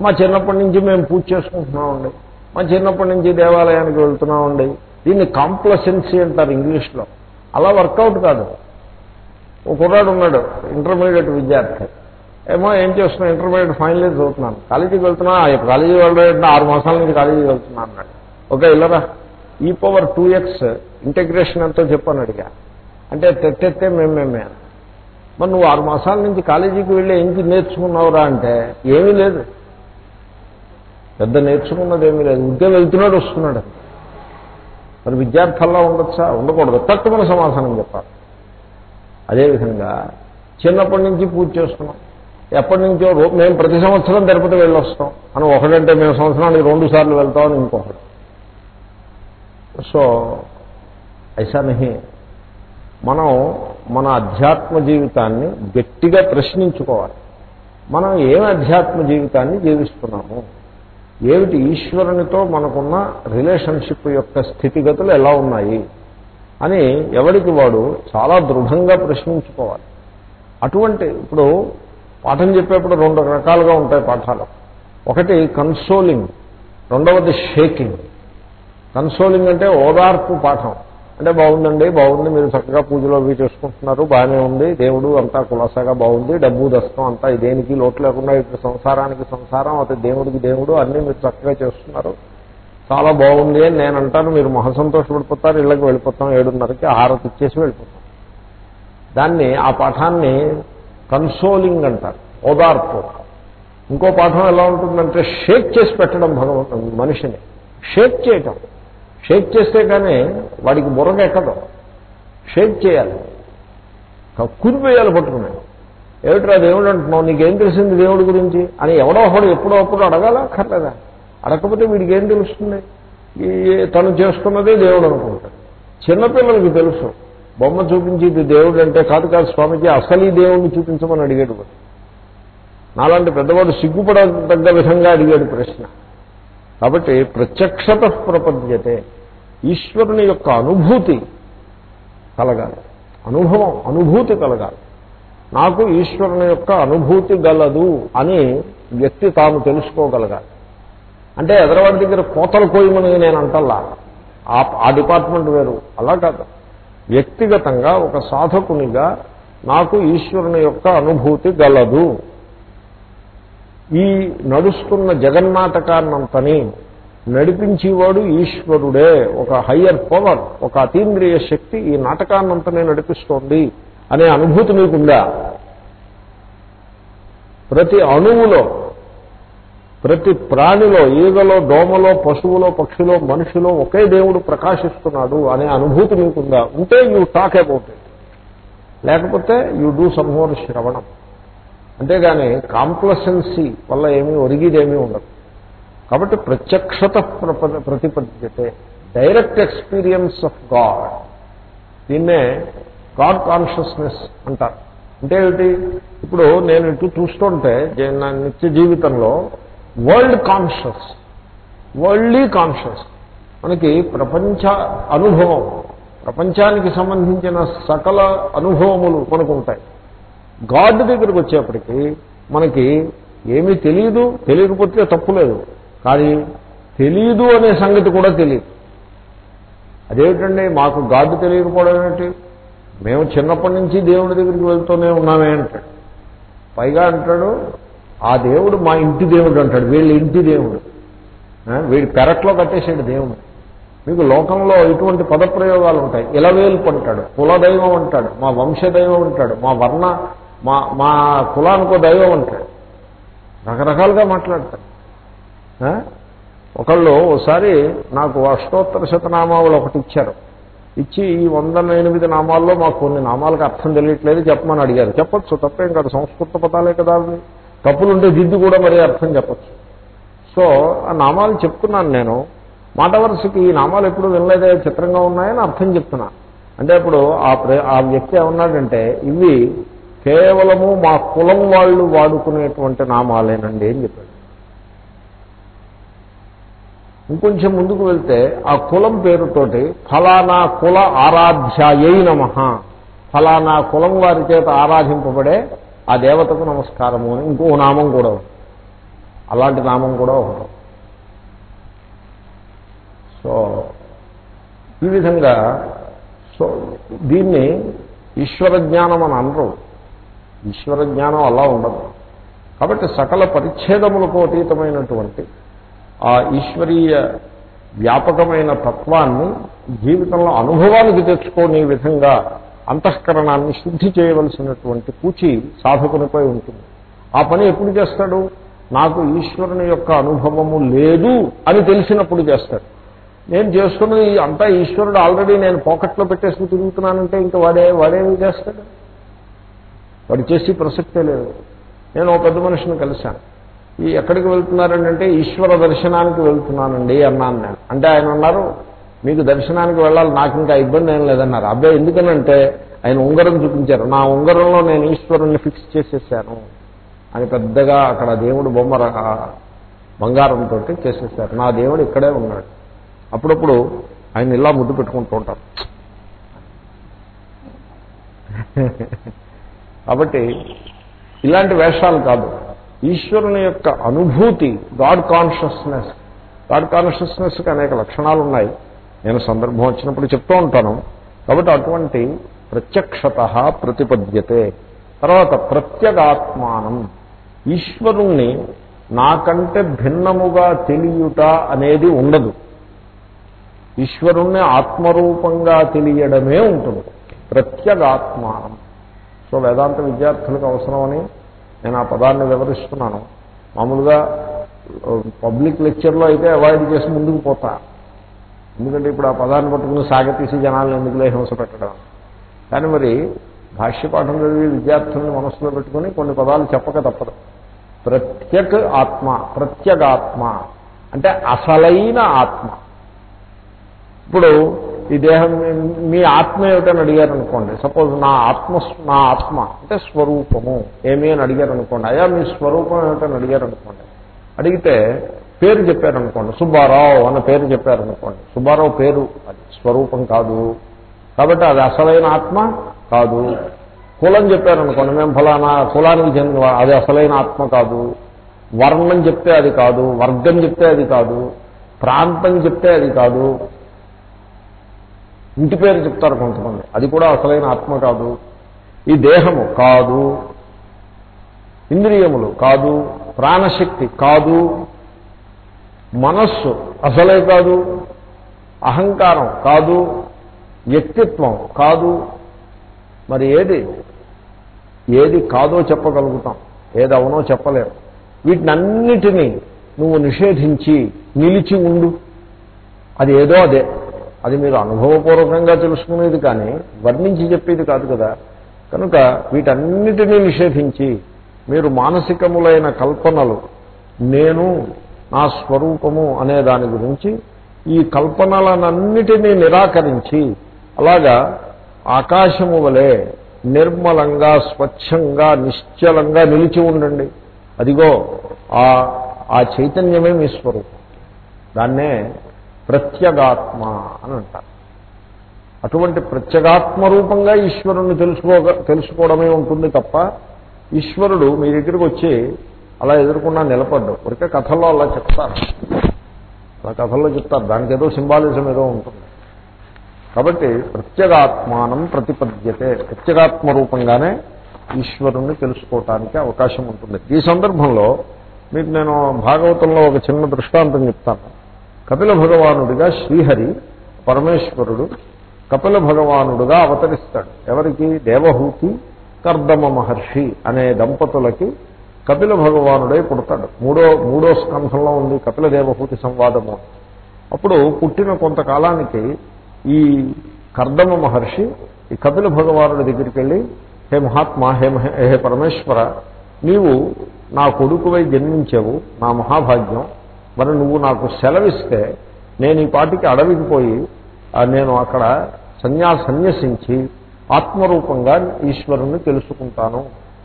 మా చిన్నప్పటి నుంచి మేము పూజ చేసుకుంటున్నామండి. మా చిన్నప్పటి నుంచి దేవాలయానికి వెళ్తున్నామండి. దీన్ని కాంప్లసెన్సీ అంటారు ఇంగ్లీష్లో. అలా వర్కౌట్ కాదు. ఒక కుర్రాడు ఉన్నాడు ఇంటర్మీడియట్ విద్యార్థి. ఏమో ఏం చేస్తున్నా ఇంటర్మీడియట్ ఫైనల్ ఇయర్ చదువుతున్నాను కాలేజీకి వెళ్తున్నా కాలేజీ వెళ్ళడం ఆరు మాసాల నుంచి కాలేజీకి వెళ్తున్నా అన్నాడు. ఓకే ఇల్లరా ఈ పవర్ టూ ఎక్స్ ఇంటగ్రేషన్ ఎంతో చెప్పాను అడిగా. అంటే తెట్టెత్తే మేమేమే మరి నువ్వు ఆరు మాసాల నుంచి కాలేజీకి వెళ్ళి ఏం నేర్చుకున్నావురా అంటే ఏమీ లేదు. పెద్ద నేర్చుకున్నది ఏమీ లేదు. ఉద్యోగం వెళ్తున్నాడు వస్తున్నాడు. మరి విద్యార్థుల్లో ఉండొచ్చా? ఉండకూడదు. తక్కువ సమాధానం చెప్పాలి. అదేవిధంగా చిన్నప్పటి నుంచి పూజ చేస్తున్నాం. ఎప్పటి నుంచో మేము ప్రతి సంవత్సరం తిరుపతి వెళ్ళొస్తాం. అని ఒకడంటే మేము సంవత్సరానికి రెండు సార్లు వెళ్తామని ఇంకొకడు సో ఐసా నహి మనం మన అధ్యాత్మ జీవితాన్ని గట్టిగా ప్రశ్నించుకోవాలి. మనం ఏం అధ్యాత్మ జీవితాన్ని జీవిస్తున్నాము? ఏమిటి ఈశ్వరునితో మనకున్న రిలేషన్షిప్ యొక్క స్థితిగతులు ఎలా ఉన్నాయి? అని ఎవరికి వాడు చాలా దృఢంగా ప్రశ్నించుకోవాలి. అటువంటి ఇప్పుడు పాఠం చెప్పేప్పుడు రెండు రకాలుగా ఉంటాయి పాఠాలు. ఒకటి కన్సోలింగ్ రెండవది షేకింగ్ కన్సోలింగ్ అంటే ఓదార్పు పాఠం. అంటే బాగుందండి బాగుంది మీరు చక్కగా పూజలు అవి చేసుకుంటున్నారు బాగానే ఉంది దేవుడు అంతా కులాసాగా బాగుంది డబ్బు దస్తం అంతా దేనికి లోటు లేకుండా ఇప్పుడు సంసారానికి సంసారం అటు దేవుడికి దేవుడు అన్నీ మీరు చక్కగా చేస్తున్నారు. చాలా బాగుంది అని నేను అంటాను మీరు మహాసంతోషపడిపోతారు ఇళ్ళకి వెళ్ళిపోతాం ఏడున్నరకి హారతి ఇచ్చేసి వెళ్ళిపోతాం. దాన్ని ఆ పాఠాన్ని కన్సోలింగ్ అంటారు ఓదార్పు. ఇంకో పాఠం ఎలా ఉంటుందంటే షేక్ చేసి పెట్టడం భగవంతు మనిషిని. షేక్ చేయటం. షేక్ చేస్తే కానీ వాడికి బుర్రగా ఎక్కదు. షేక్ చేయాలి. కురిపోయాలి పట్టుకున్నాడు ఏమిట్రా దేవుడు అంటున్నావు? నీకేం తెలిసింది దేవుడి గురించి? అని ఎవడో ఒకడు ఎప్పుడో అప్పుడు అడగాలా? అక్కర్లేదా? అడగకపోతే వీడికి ఏం తెలుస్తుంది? ఈ తను చేసుకున్నదే దేవుడు అనుకుంటాడు. చిన్నపిల్లలకి తెలుసు. బొమ్మ చూపించి ఇది దేవుడు అంటే కాదు కాదు స్వామికి అసలు ఈ దేవుడిని చూపించమని అడిగాడు నాలాంటి పెద్దవాడు సిగ్గుపడదగ్గ విధంగా అడిగాడు ప్రశ్న. కాబట్టి ప్రత్యక్షత ప్రపద్యతే ఈశ్వరుని యొక్క అనుభూతి కలగాలి. అనుభవం అనుభూతి కలగాలి. నాకు ఈశ్వరుని యొక్క అనుభూతి గలదు అని వ్యక్తి తాను తెలుసుకోగలగాలి. అంటే ఎదరవాడి దగ్గర కోతలు కోయమని నేను అంటల్లా. ఆ ఆ డిపార్ట్మెంట్ వేరు. అలా కాదు. వ్యక్తిగతంగా ఒక సాధకునిగా నాకు ఈశ్వరుని యొక్క అనుభూతి గలదు. ఈ నడుస్తున్న జగన్నాటకాన్నంతని నడిపించేవాడు ఈశ్వరుడే ఒక హయ్యర్ పవర్ ఒక అతీంద్రియ శక్తి ఈ నాటకాన్నంతనే నడిపిస్తోంది అనే అనుభూతి మీకుందా? ప్రతి అణువులో ప్రతి ప్రాణిలో ఈగలో దోమలో పశువులో పక్షిలో మనిషిలో ఒకే దేవుడు ప్రకాశిస్తున్నాడు అనే అనుభూతి మీకుందా? ఉంటే యూ టాక్ అబౌట్ ఇట్ లేకపోతే యూ డూ సమ్ మోర్ శ్రవణం. అంతేగాని కాంప్లసెన్సీ వల్ల ఏమీ ఒరిగిదేమీ ఉండదు. కాబట్టి ప్రత్యక్షత ప్రప- ప్రతిపద్యతే డైరెక్ట్ ఎక్స్పీరియన్స్ ఆఫ్ గాడ్ దీన్నే గాడ్ కాన్షియస్నెస్ అంటారు. అంటే ఏమిటి? ఇప్పుడు నేను ఇటు చూస్తుంటే నా నిత్య జీవితంలో వరల్డ్ కాన్షియస్ వరల్డ్లీ కాన్షియస్ మనకి ప్రపంచ అనుభవం ప్రపంచానికి సంబంధించిన సకల అనుభవములు మనకు ఉంటాయి. గాడ్ దగ్గరకు వచ్చేప్పటికీ మనకి ఏమీ తెలియదు తెలియకపోతే తప్పులేదు. కానీ తెలియదు అనే సంగతి కూడా తెలియదు అదేమిటండి మాకు గాడ్ తెలియకపోవడం ఏమిటి మేము చిన్నప్పటి నుంచి దేవుడి దగ్గరికి వెళ్తూనే ఉన్నామే అంటాడు. పైగా అంటాడు ఆ దేవుడు మా ఇంటి దేవుడు అంటాడు వీళ్ళ ఇంటి దేవుడు. వీడి పెరట్లో కట్టేసాడు దేవుడు. మీకు లోకంలో ఇటువంటి పదప్రయోగాలు ఉంటాయి. ఇలవేల్పు అంటాడు కులదైవం అంటాడు మా వంశదైవం అంటాడు మా వర్ణ మా మా కులానికో దైవం అంటాడు. రకరకాలుగా మాట్లాడతాడు. ఒకళ్ళు ఒకసారి నాకు అష్టోత్తర శతనామాలు ఒకటి ఇచ్చారు. ఇచ్చి ఈ వంద ఎనిమిది నామాల్లో మాకు కొన్ని నామాలకు అర్థం తెలియట్లేదు చెప్పమని అడిగారు. చెప్పొచ్చు తప్పేం కాదు సంస్కృత పదాలే కదా అవి. తప్పులుంటే దిద్దు కూడా మరీ అర్థం చెప్పచ్చు. సో ఆ నామాలు చెప్తున్నాను నేను. మాట వరుసకి ఈ నామాలు ఎప్పుడు వినలేదే చిత్రంగా ఉన్నాయని అర్థం చెప్తున్నా. అంటే అప్పుడు ఆ ప్ర- ఆ వ్యక్తి ఏమన్నాడంటే ఇవి కేవలము మా కులం వాళ్ళు వాడుకునేటువంటి నామాలేనండి అని చెప్పాడు. ఇంకొంచెం ముందుకు వెళ్తే ఆ కులం పేరుతోటి ఫలానా కుల ఆరాధ్యాయై నమ. ఫలానా కులం వారి చేత ఆరాధింపబడే ఆ దేవతకు నమస్కారము అని ఇంకో నామం కూడా అలాంటి నామం కూడా ఒకటి. సో ఈ విధంగా సో దీన్ని ఈశ్వర జ్ఞానం అని అనరు. ఈశ్వర జ్ఞానం అలా ఉండదు. కాబట్టి సకల పరిచ్ఛేదములకు అతీతమైనటువంటి ఆ ఈశ్వరీయ వ్యాపకమైన తత్వాన్ని జీవితంలో అనుభవానికి తెచ్చుకోని విధంగా అంతఃకరణాన్ని శుద్ధి చేయవలసినటువంటి పూచి సాధకునిపై ఉంటుంది. ఆ పని ఎప్పుడు చేస్తాడు? నాకు ఈశ్వరుని యొక్క అనుభవము లేదు అని తెలిసినప్పుడు చేస్తాడు. నేను చేస్తున్నది అంతా ఈశ్వరుడు ఆల్రెడీ నేను పాకెట్లో పెట్టేసుకుని తిరుగుతున్నానంటే ఇంకా వాడే వాడేమి చేస్తాడు? వాడు చేసి ప్రసక్తే లేదు. నేను ఒక పెద్ద మనిషిని కలిశాను. ఈ ఎక్కడికి వెళ్తున్నారంటే ఈశ్వర దర్శనానికి వెళ్తున్నానండి అన్నాను నేను. అంటే ఆయన అన్నారు మీకు దర్శనానికి వెళ్ళాలి నాకు ఇంకా ఇబ్బంది ఏం లేదన్నారు. అబ్బాయి ఎందుకనంటే ఆయన ఉంగరం చూపించారు. నా ఉంగరంలో నేను ఈశ్వరుణ్ణి ఫిక్స్ చేసేసాను అని పెద్దగా అక్కడ దేవుడు బొమ్మ బంగారంతో చేసేసారు. నా దేవుడు ఇక్కడే ఉన్నాడు. అప్పుడప్పుడు ఆయన ఇలా ముద్దు పెట్టుకుంటూ ఉంటారు. కాబట్టి ఇలాంటి వేషాలు కాదు. ఈశ్వరుని యొక్క అనుభూతి గాడ్ కాన్షియస్నెస్ గాడ్ కాన్షియస్నెస్కి అనేక లక్షణాలు ఉన్నాయి నేను సందర్భం వచ్చినప్పుడు చెప్తూ ఉంటాను. కాబట్టి అటువంటి ప్రత్యక్షత ప్రతిపద్యతే. తర్వాత ప్రత్యేగాత్మానం. ఈశ్వరుణ్ణి నాకంటే భిన్నముగా తెలియుట అనేది ఉండదు. ఈశ్వరుణ్ణి ఆత్మరూపంగా తెలియడమే ఉంటుంది. ప్రత్యేగాత్మానం. సో వేదాంత విద్యార్థులకు అవసరమని నేను ఆ పదాన్ని వివరిస్తున్నాను. మామూలుగా పబ్లిక్ లెక్చర్లో అయితే అవాయిడ్ చేసి ముందుకు పోతా. ఎందుకంటే ఇప్పుడు ఆ పదాన్ని పట్టుకుని సాగతీసి జనాలను ఎందుకులే హింస పెట్టడం. కానీ మరి భాష్యపాఠం చదివి విద్యార్థులను మనసులో పెట్టుకుని కొన్ని పదాలు చెప్పక తప్పదు. ప్రత్యక్ ఆత్మ ప్రత్యేగాత్మ అంటే అసలైన ఆత్మ. ఇప్పుడు ఈ దేహం మీ ఆత్మ ఏమిటని అడిగారు అనుకోండి సపోజ్ నా ఆత్మ నా ఆత్మ అంటే స్వరూపము. ఏమి అని అడిగారు అనుకోండి అయ్యా మీ స్వరూపం ఏమిటని అడిగారు అనుకోండి అడిగితే పేరు చెప్పారనుకోండి. సుబ్బారావు అన్న పేరు చెప్పారనుకోండి. సుబ్బారావు పేరు అది స్వరూపం కాదు. కాబట్టి అది అసలైన ఆత్మ కాదు. కులం చెప్పారనుకోండి. మేము ఫలానా కులానికి చెందిన అది అసలైన ఆత్మ కాదు. వర్ణం చెప్తే అది కాదు. వర్గం చెప్తే అది కాదు. ప్రాంతం చెప్తే అది కాదు. ఇంటి పేరు చెప్తారు కొంతమంది. అది కూడా అసలైన ఆత్మ కాదు. ఈ దేహము కాదు. ఇంద్రియములు కాదు. ప్రాణశక్తి కాదు. మనస్సు అసలే కాదు. అహంకారం కాదు. వ్యక్తిత్వం కాదు. మరి ఏది? ఏది కాదో చెప్పగలుగుతాం. ఏది అవునో చెప్పలేము వీటినన్నిటినీ నువ్వు నిషేధించి నిలిచి ఉండు. అది ఏదో అదే. అది మీరు అనుభవపూర్వకంగా తెలుసుకునేది కానీ వర్ణించి చెప్పేది కాదు కదా. కనుక వీటన్నిటినీ నిషేధించి మీరు మానసికములైన కల్పనలు నేను నా స్వరూపము అనే దాని గురించి ఈ కల్పనలనన్నిటినీ నిరాకరించి అలాగా ఆకాశము వలె నిర్మలంగా స్వచ్ఛంగా నిశ్చలంగా నిలిచి ఉండండి. అదిగో ఆ చైతన్యమే మీ స్వరూపం. దాన్నే ప్రత్యగాత్మ అని అంటారు. అటువంటి ప్రత్యేగాత్మ రూపంగా ఈశ్వరుణ్ణి తెలుసుకో తెలుసుకోవడమే ఉంటుంది తప్ప ఈశ్వరుడు మీ దగ్గరికి వచ్చి అలా ఎదుర్కొన్నా నిలబడ్డు. ఊరికే కథల్లో అలా చెప్తారు. అలా కథల్లో చెప్తారు. దానికి ఏదో సింబాలిజం ఏదో ఉంటుంది. కాబట్టి ప్రత్యేగాత్మానం ప్రతిపద్యతే. ప్రత్యేగాత్మ రూపంగానే ఈశ్వరుణ్ణి తెలుసుకోవటానికి అవకాశం ఉంటుంది. ఈ సందర్భంలో మీకు నేను భాగవతంలో ఒక చిన్న దృష్టాంతం చెప్తాను. కపిల భగవానుడిగా శ్రీహరి పరమేశ్వరుడు కపిల భగవానుడుగా అవతరిస్తాడు. ఎవరికి? దేవహూతి కర్దమ మహర్షి అనే దంపతులకి కపిల భగవానుడై పుడతాడు. మూడో మూడో స్కంధంలో ఉంది కపిల దేవహూతి సంవాదము. అప్పుడు పుట్టిన కొంతకాలానికి ఈ కర్దమ మహర్షి ఈ కపిల భగవానుడి దగ్గరికి వెళ్ళి హే మహాత్మా హే హే పరమేశ్వర నీవు నా కొడుకువై జన్మించావు నా మహాభాగ్యం మరి నువ్వు నాకు సెలవిస్తే నేను ఈ పాటికి అడవికి పోయి నేను అక్కడ సన్యా సన్యసించి ఆత్మరూపంగా ఈశ్వరుణ్ణి తెలుసుకుంటాను.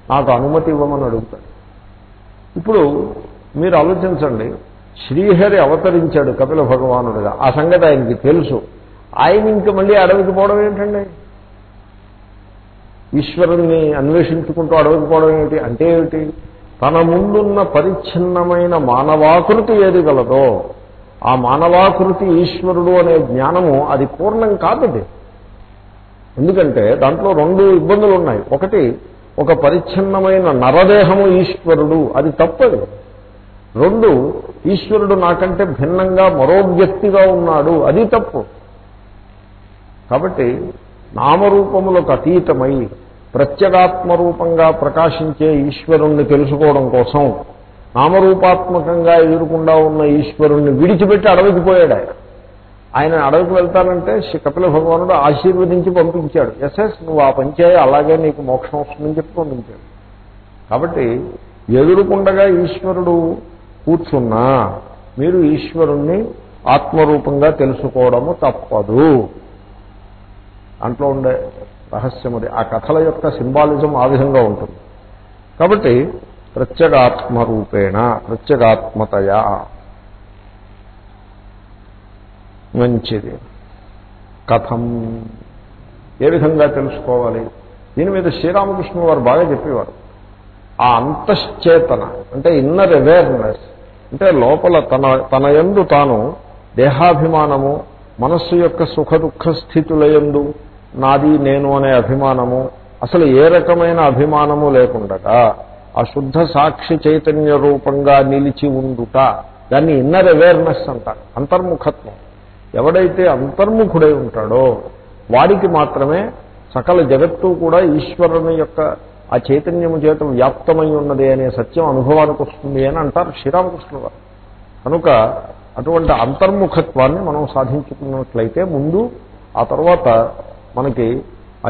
నాకు అనుమతి ఇవ్వమని అడుగుతాడు. ఇప్పుడు మీరు ఆలోచించండి. శ్రీహరి అవతరించాడు కపిల భగవానుడిగా. ఆ సంగతి ఆయనకి తెలుసు. ఆయన ఇంక మళ్ళీ అడవికి పోవడం ఏంటండి? ఈశ్వరుణ్ణి అన్వేషించుకుంటూ అడవికి పోవడం ఏమిటి అంటే ఏమిటి? తన ముందున్న పరిచ్ఛిన్నమైన మానవాకృతి ఏది గలదో ఆ మానవాకృతి ఈశ్వరుడు అనే జ్ఞానము అది పూర్ణం కాదది ఎందుకంటే దాంట్లో రెండు ఇబ్బందులు ఉన్నాయి ఒకటి ఒక పరిచ్ఛిన్నమైన నరదేహము ఈశ్వరుడు అది తప్పదు. రెండు ఈశ్వరుడు నాకంటే భిన్నంగా మరో వ్యక్తిగా ఉన్నాడు అది తప్పు. కాబట్టి నామరూపములకు అతీతమై ప్రత్యేగాత్మరూపంగా ప్రకాశించే ఈశ్వరుణ్ణి తెలుసుకోవడం కోసం నామరూపాత్మకంగా ఎదురుకుండా ఉన్న ఈశ్వరుణ్ణి విడిచిపెట్టి అడవికి పోయాడు ఆయన. ఆయన అడవికి వెళ్తానంటే కపిల భగవానుడు ఆశీర్వదించి పంపించాడు. ఎస్ ఎస్ నువ్వు ఆ పంచాయి అలాగే నీకు మోక్షం వస్తుందని చెప్పి పంపించాడు. కాబట్టి ఎదురుకుండగా ఈశ్వరుడు కూర్చున్నా మీరు ఈశ్వరుణ్ణి ఆత్మరూపంగా తెలుసుకోవడము తప్పదు. దాంట్లో ఉండే రహస్యం అది ఆ కథల యొక్క సింబాలిజం ఆ విధంగా ఉంటుంది. కాబట్టి ప్రత్యేగాత్మరూపేణ ప్రత్యేగాత్మతయా. మంచిది. కథం. ఏ విధంగా తెలుసుకోవాలి? దీని మీద శ్రీరామకృష్ణ వారు బాగా చెప్పేవారు. ఆ అంతశ్చేతన అంటే ఇన్నర్ అవేర్నెస్ అంటే లోపల తన తన యందు తాను దేహాభిమానము మనస్సు యొక్క సుఖ దుఃఖ స్థితుల యందు నాది నేను అనే అభిమానము అసలు ఏ రకమైన అభిమానము లేకుండగా ఆ శుద్ధ సాక్షి చైతన్య రూపంగా నిలిచి ఉండుట దాన్ని ఇన్నర్ అవేర్నెస్ అంటారు అంతర్ముఖత్వం. ఎవడైతే అంతర్ముఖుడై ఉంటాడో వాడికి మాత్రమే సకల జగత్తు కూడా ఈశ్వరుని యొక్క ఆ చైతన్యము చేత వ్యాప్తమై ఉన్నది అనే సత్యం అనుభవానికి వస్తుంది అని అంటారు శ్రీరామకృష్ణ వారు కనుక అటువంటి అంతర్ముఖత్వాన్ని మనం సాధించుకున్నట్లయితే ముందు ఆ తర్వాత మనకి ఆ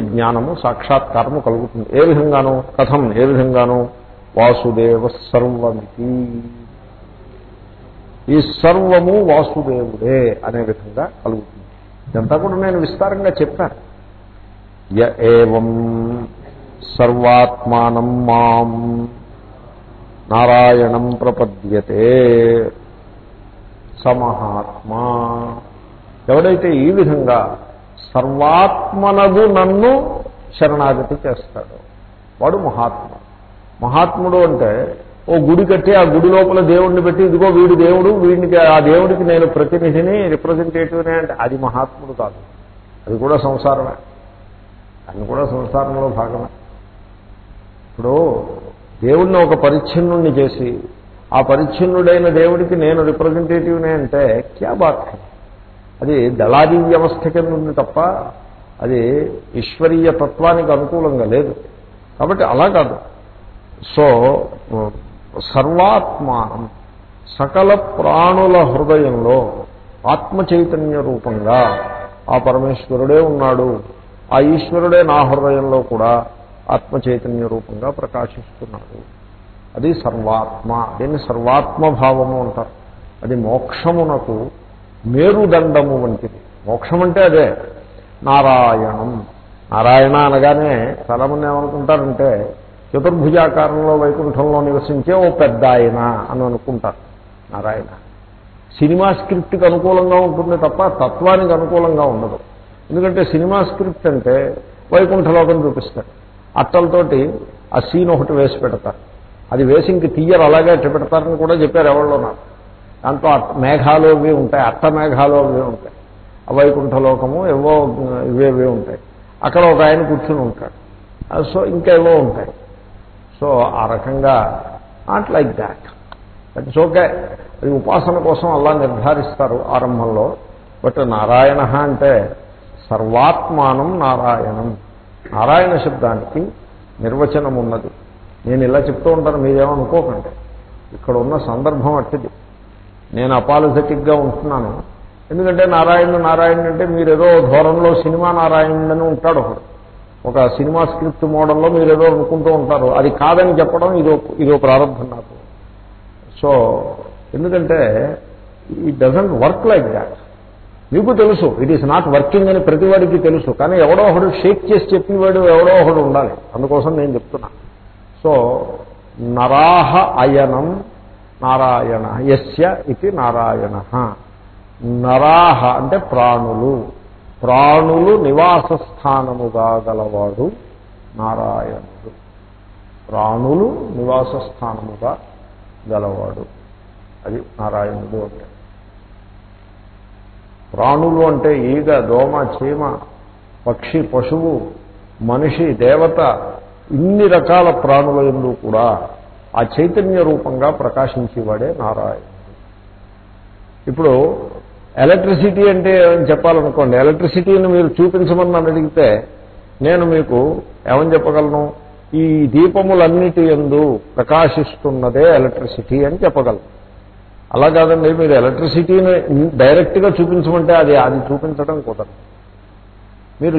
జ్ఞానము సాక్షాత్కారము కలుగుతుంది. ఏ విధంగానూ? కథం ఏ విధంగానూ? వాసుదేవ సర్వమితి. ఈ సర్వము వాసుదేవుడే అనే విధంగా కలుగుతుంది. ఇదంతా కూడా నేను విస్తారంగా చెప్పాను. య ఏవం సర్వాత్మానం మాం నారాయణం ప్రపద్యతే సమహాత్మా. ఎవడైతే ఈ విధంగా సర్వాత్మనగు నన్ను శరణాగతి చేస్తాడు. వాడు మహాత్మ మహాత్ముడు అంటే ఓ గుడి కట్టి ఆ గుడి లోపల దేవుడిని పెట్టి ఇదిగో వీడు దేవుడు వీడికి ఆ దేవుడికి నేను ప్రతినిధిని రిప్రజెంటేటివ్నే అంటే అది మహాత్ముడు కాదు. అది కూడా సంసారమే. అది కూడా సంసారంలో భాగమే. ఇప్పుడు దేవుడిని ఒక పరిచ్ఛిన్నుణ్ణి చేసి ఆ పరిచ్ఛిన్నుడైన దేవుడికి నేను రిప్రజెంటేటివ్నే అంటే క్యా బాత్ అది దళారీ వ్యవస్థ కింద ఉంది తప్ప అది ఈశ్వరీయ తత్వానికి అనుకూలంగా లేదు. కాబట్టి అలా కాదు. సో సర్వాత్మానం సకల ప్రాణుల హృదయంలో ఆత్మ చైతన్య రూపంగా ఆ పరమేశ్వరుడే ఉన్నాడు. ఆ ఈశ్వరుడే నా హృదయంలో కూడా ఆత్మ చైతన్య రూపంగా ప్రకాశిస్తున్నాడు. అది సర్వాత్మ. దీన్ని సర్వాత్మభావము అంటారు. అది మోక్షమునకు మేరుదండము వంటిది. మోక్షం అంటే అదే. నారాయణం. నారాయణ అనగానే చాలామంది ఏమనుకుంటారంటే చతుర్భుజాకారంలో వైకుంఠంలో నివసించే ఓ పెద్ద ఆయన అని అనుకుంటారు. నారాయణ. సినిమా స్క్రిప్ట్కి అనుకూలంగా ఉంటుంది తప్ప తత్వానికి అనుకూలంగా ఉండదు. ఎందుకంటే సినిమా స్క్రిప్ట్ అంటే వైకుంఠలోకం చూపిస్తారు అట్టలతోటి ఆ సీన్ ఒకటి వేసి పెడతారు. అది వేసి ఇంక తీయరు అలాగే అట్టు పెడతారని కూడా చెప్పారు ఎవరిలో నాకు. దాంట్లో మేఘాలు అవి ఉంటాయి అట్ట మేఘాలు అవి ఉంటాయి. అవైకుంఠలోకము ఏవో ఇవేవే ఉంటాయి. అక్కడ ఒక ఆయన కూర్చుని ఉంటాడు. సో ఇంకేవో ఉంటాయి. సో ఆ రకంగా not like that that is okay అది ఉపాసన కోసం అలా నిర్ధారిస్తారు ఆరంభంలో. బట్ నారాయణ అంటే సర్వాత్మానం నారాయణం. నారాయణ శబ్దానికి నిర్వచనం ఉన్నది నేను ఇలా చెప్తూ ఉంటాను మీరేమనుకోకండి. ఇక్కడ ఉన్న సందర్భం అట్టిది. నేను అపాలజెటిక్గా ఉంటున్నాను. ఎందుకంటే నారాయణ నారాయణుడు అంటే మీరు ధోరణిలో సినిమా నారాయణుడు అని ఉంటాడు ఒకడు. ఒక సినిమా స్క్రిప్ట్ మోడల్లో మీరు అనుకుంటూ ఉంటారు. అది కాదని చెప్పడం ఇదో ఇదో ప్రారంభం నాకు. సో ఎందుకంటే it doesn't work like that మీకు తెలుసు ఇట్ ఈస్ నాట్ వర్కింగ్ అని ప్రతివాడికి తెలుసు. కానీ ఎవడో ఒకడు షేక్ చేసి చెప్పేవాడు ఎవడో ఒకడు ఉండాలి. అందుకోసం నేను చెప్తున్నా. సో నరాహ అయనం నారాయణ. యస్య ఇది నారాయణ. నరాహ అంటే ప్రాణులు. ప్రాణులు నివాస స్థానముగా గలవాడు నారాయణుడు. ప్రాణులు నివాస స్థానముగా గలవాడు. అది నారాయణుడు అంటే. ప్రాణులు అంటే ఈగ దోమ చీమ పక్షి పశువు మనిషి దేవత ఇన్ని రకాల ప్రాణుల ఎందు కూడా ఆ చైతన్య రూపంగా ప్రకాశించేవాడే నారాయణుడు. ఇప్పుడు ఎలక్ట్రిసిటీ అంటే ఏమని చెప్పాలనుకోండి ఎలక్ట్రిసిటీని మీరు చూపించమని నన్ను అడిగితే నేను మీకు ఏమని చెప్పగలను? ఈ దీపములన్నిటి ఎందు ప్రకాశిస్తున్నదే ఎలక్ట్రిసిటీ అని చెప్పగలను. అలా కాదండి మీరు ఎలక్ట్రిసిటీని డైరెక్ట్గా చూపించమంటే అది అది చూపించడం కుదరదు. మీరు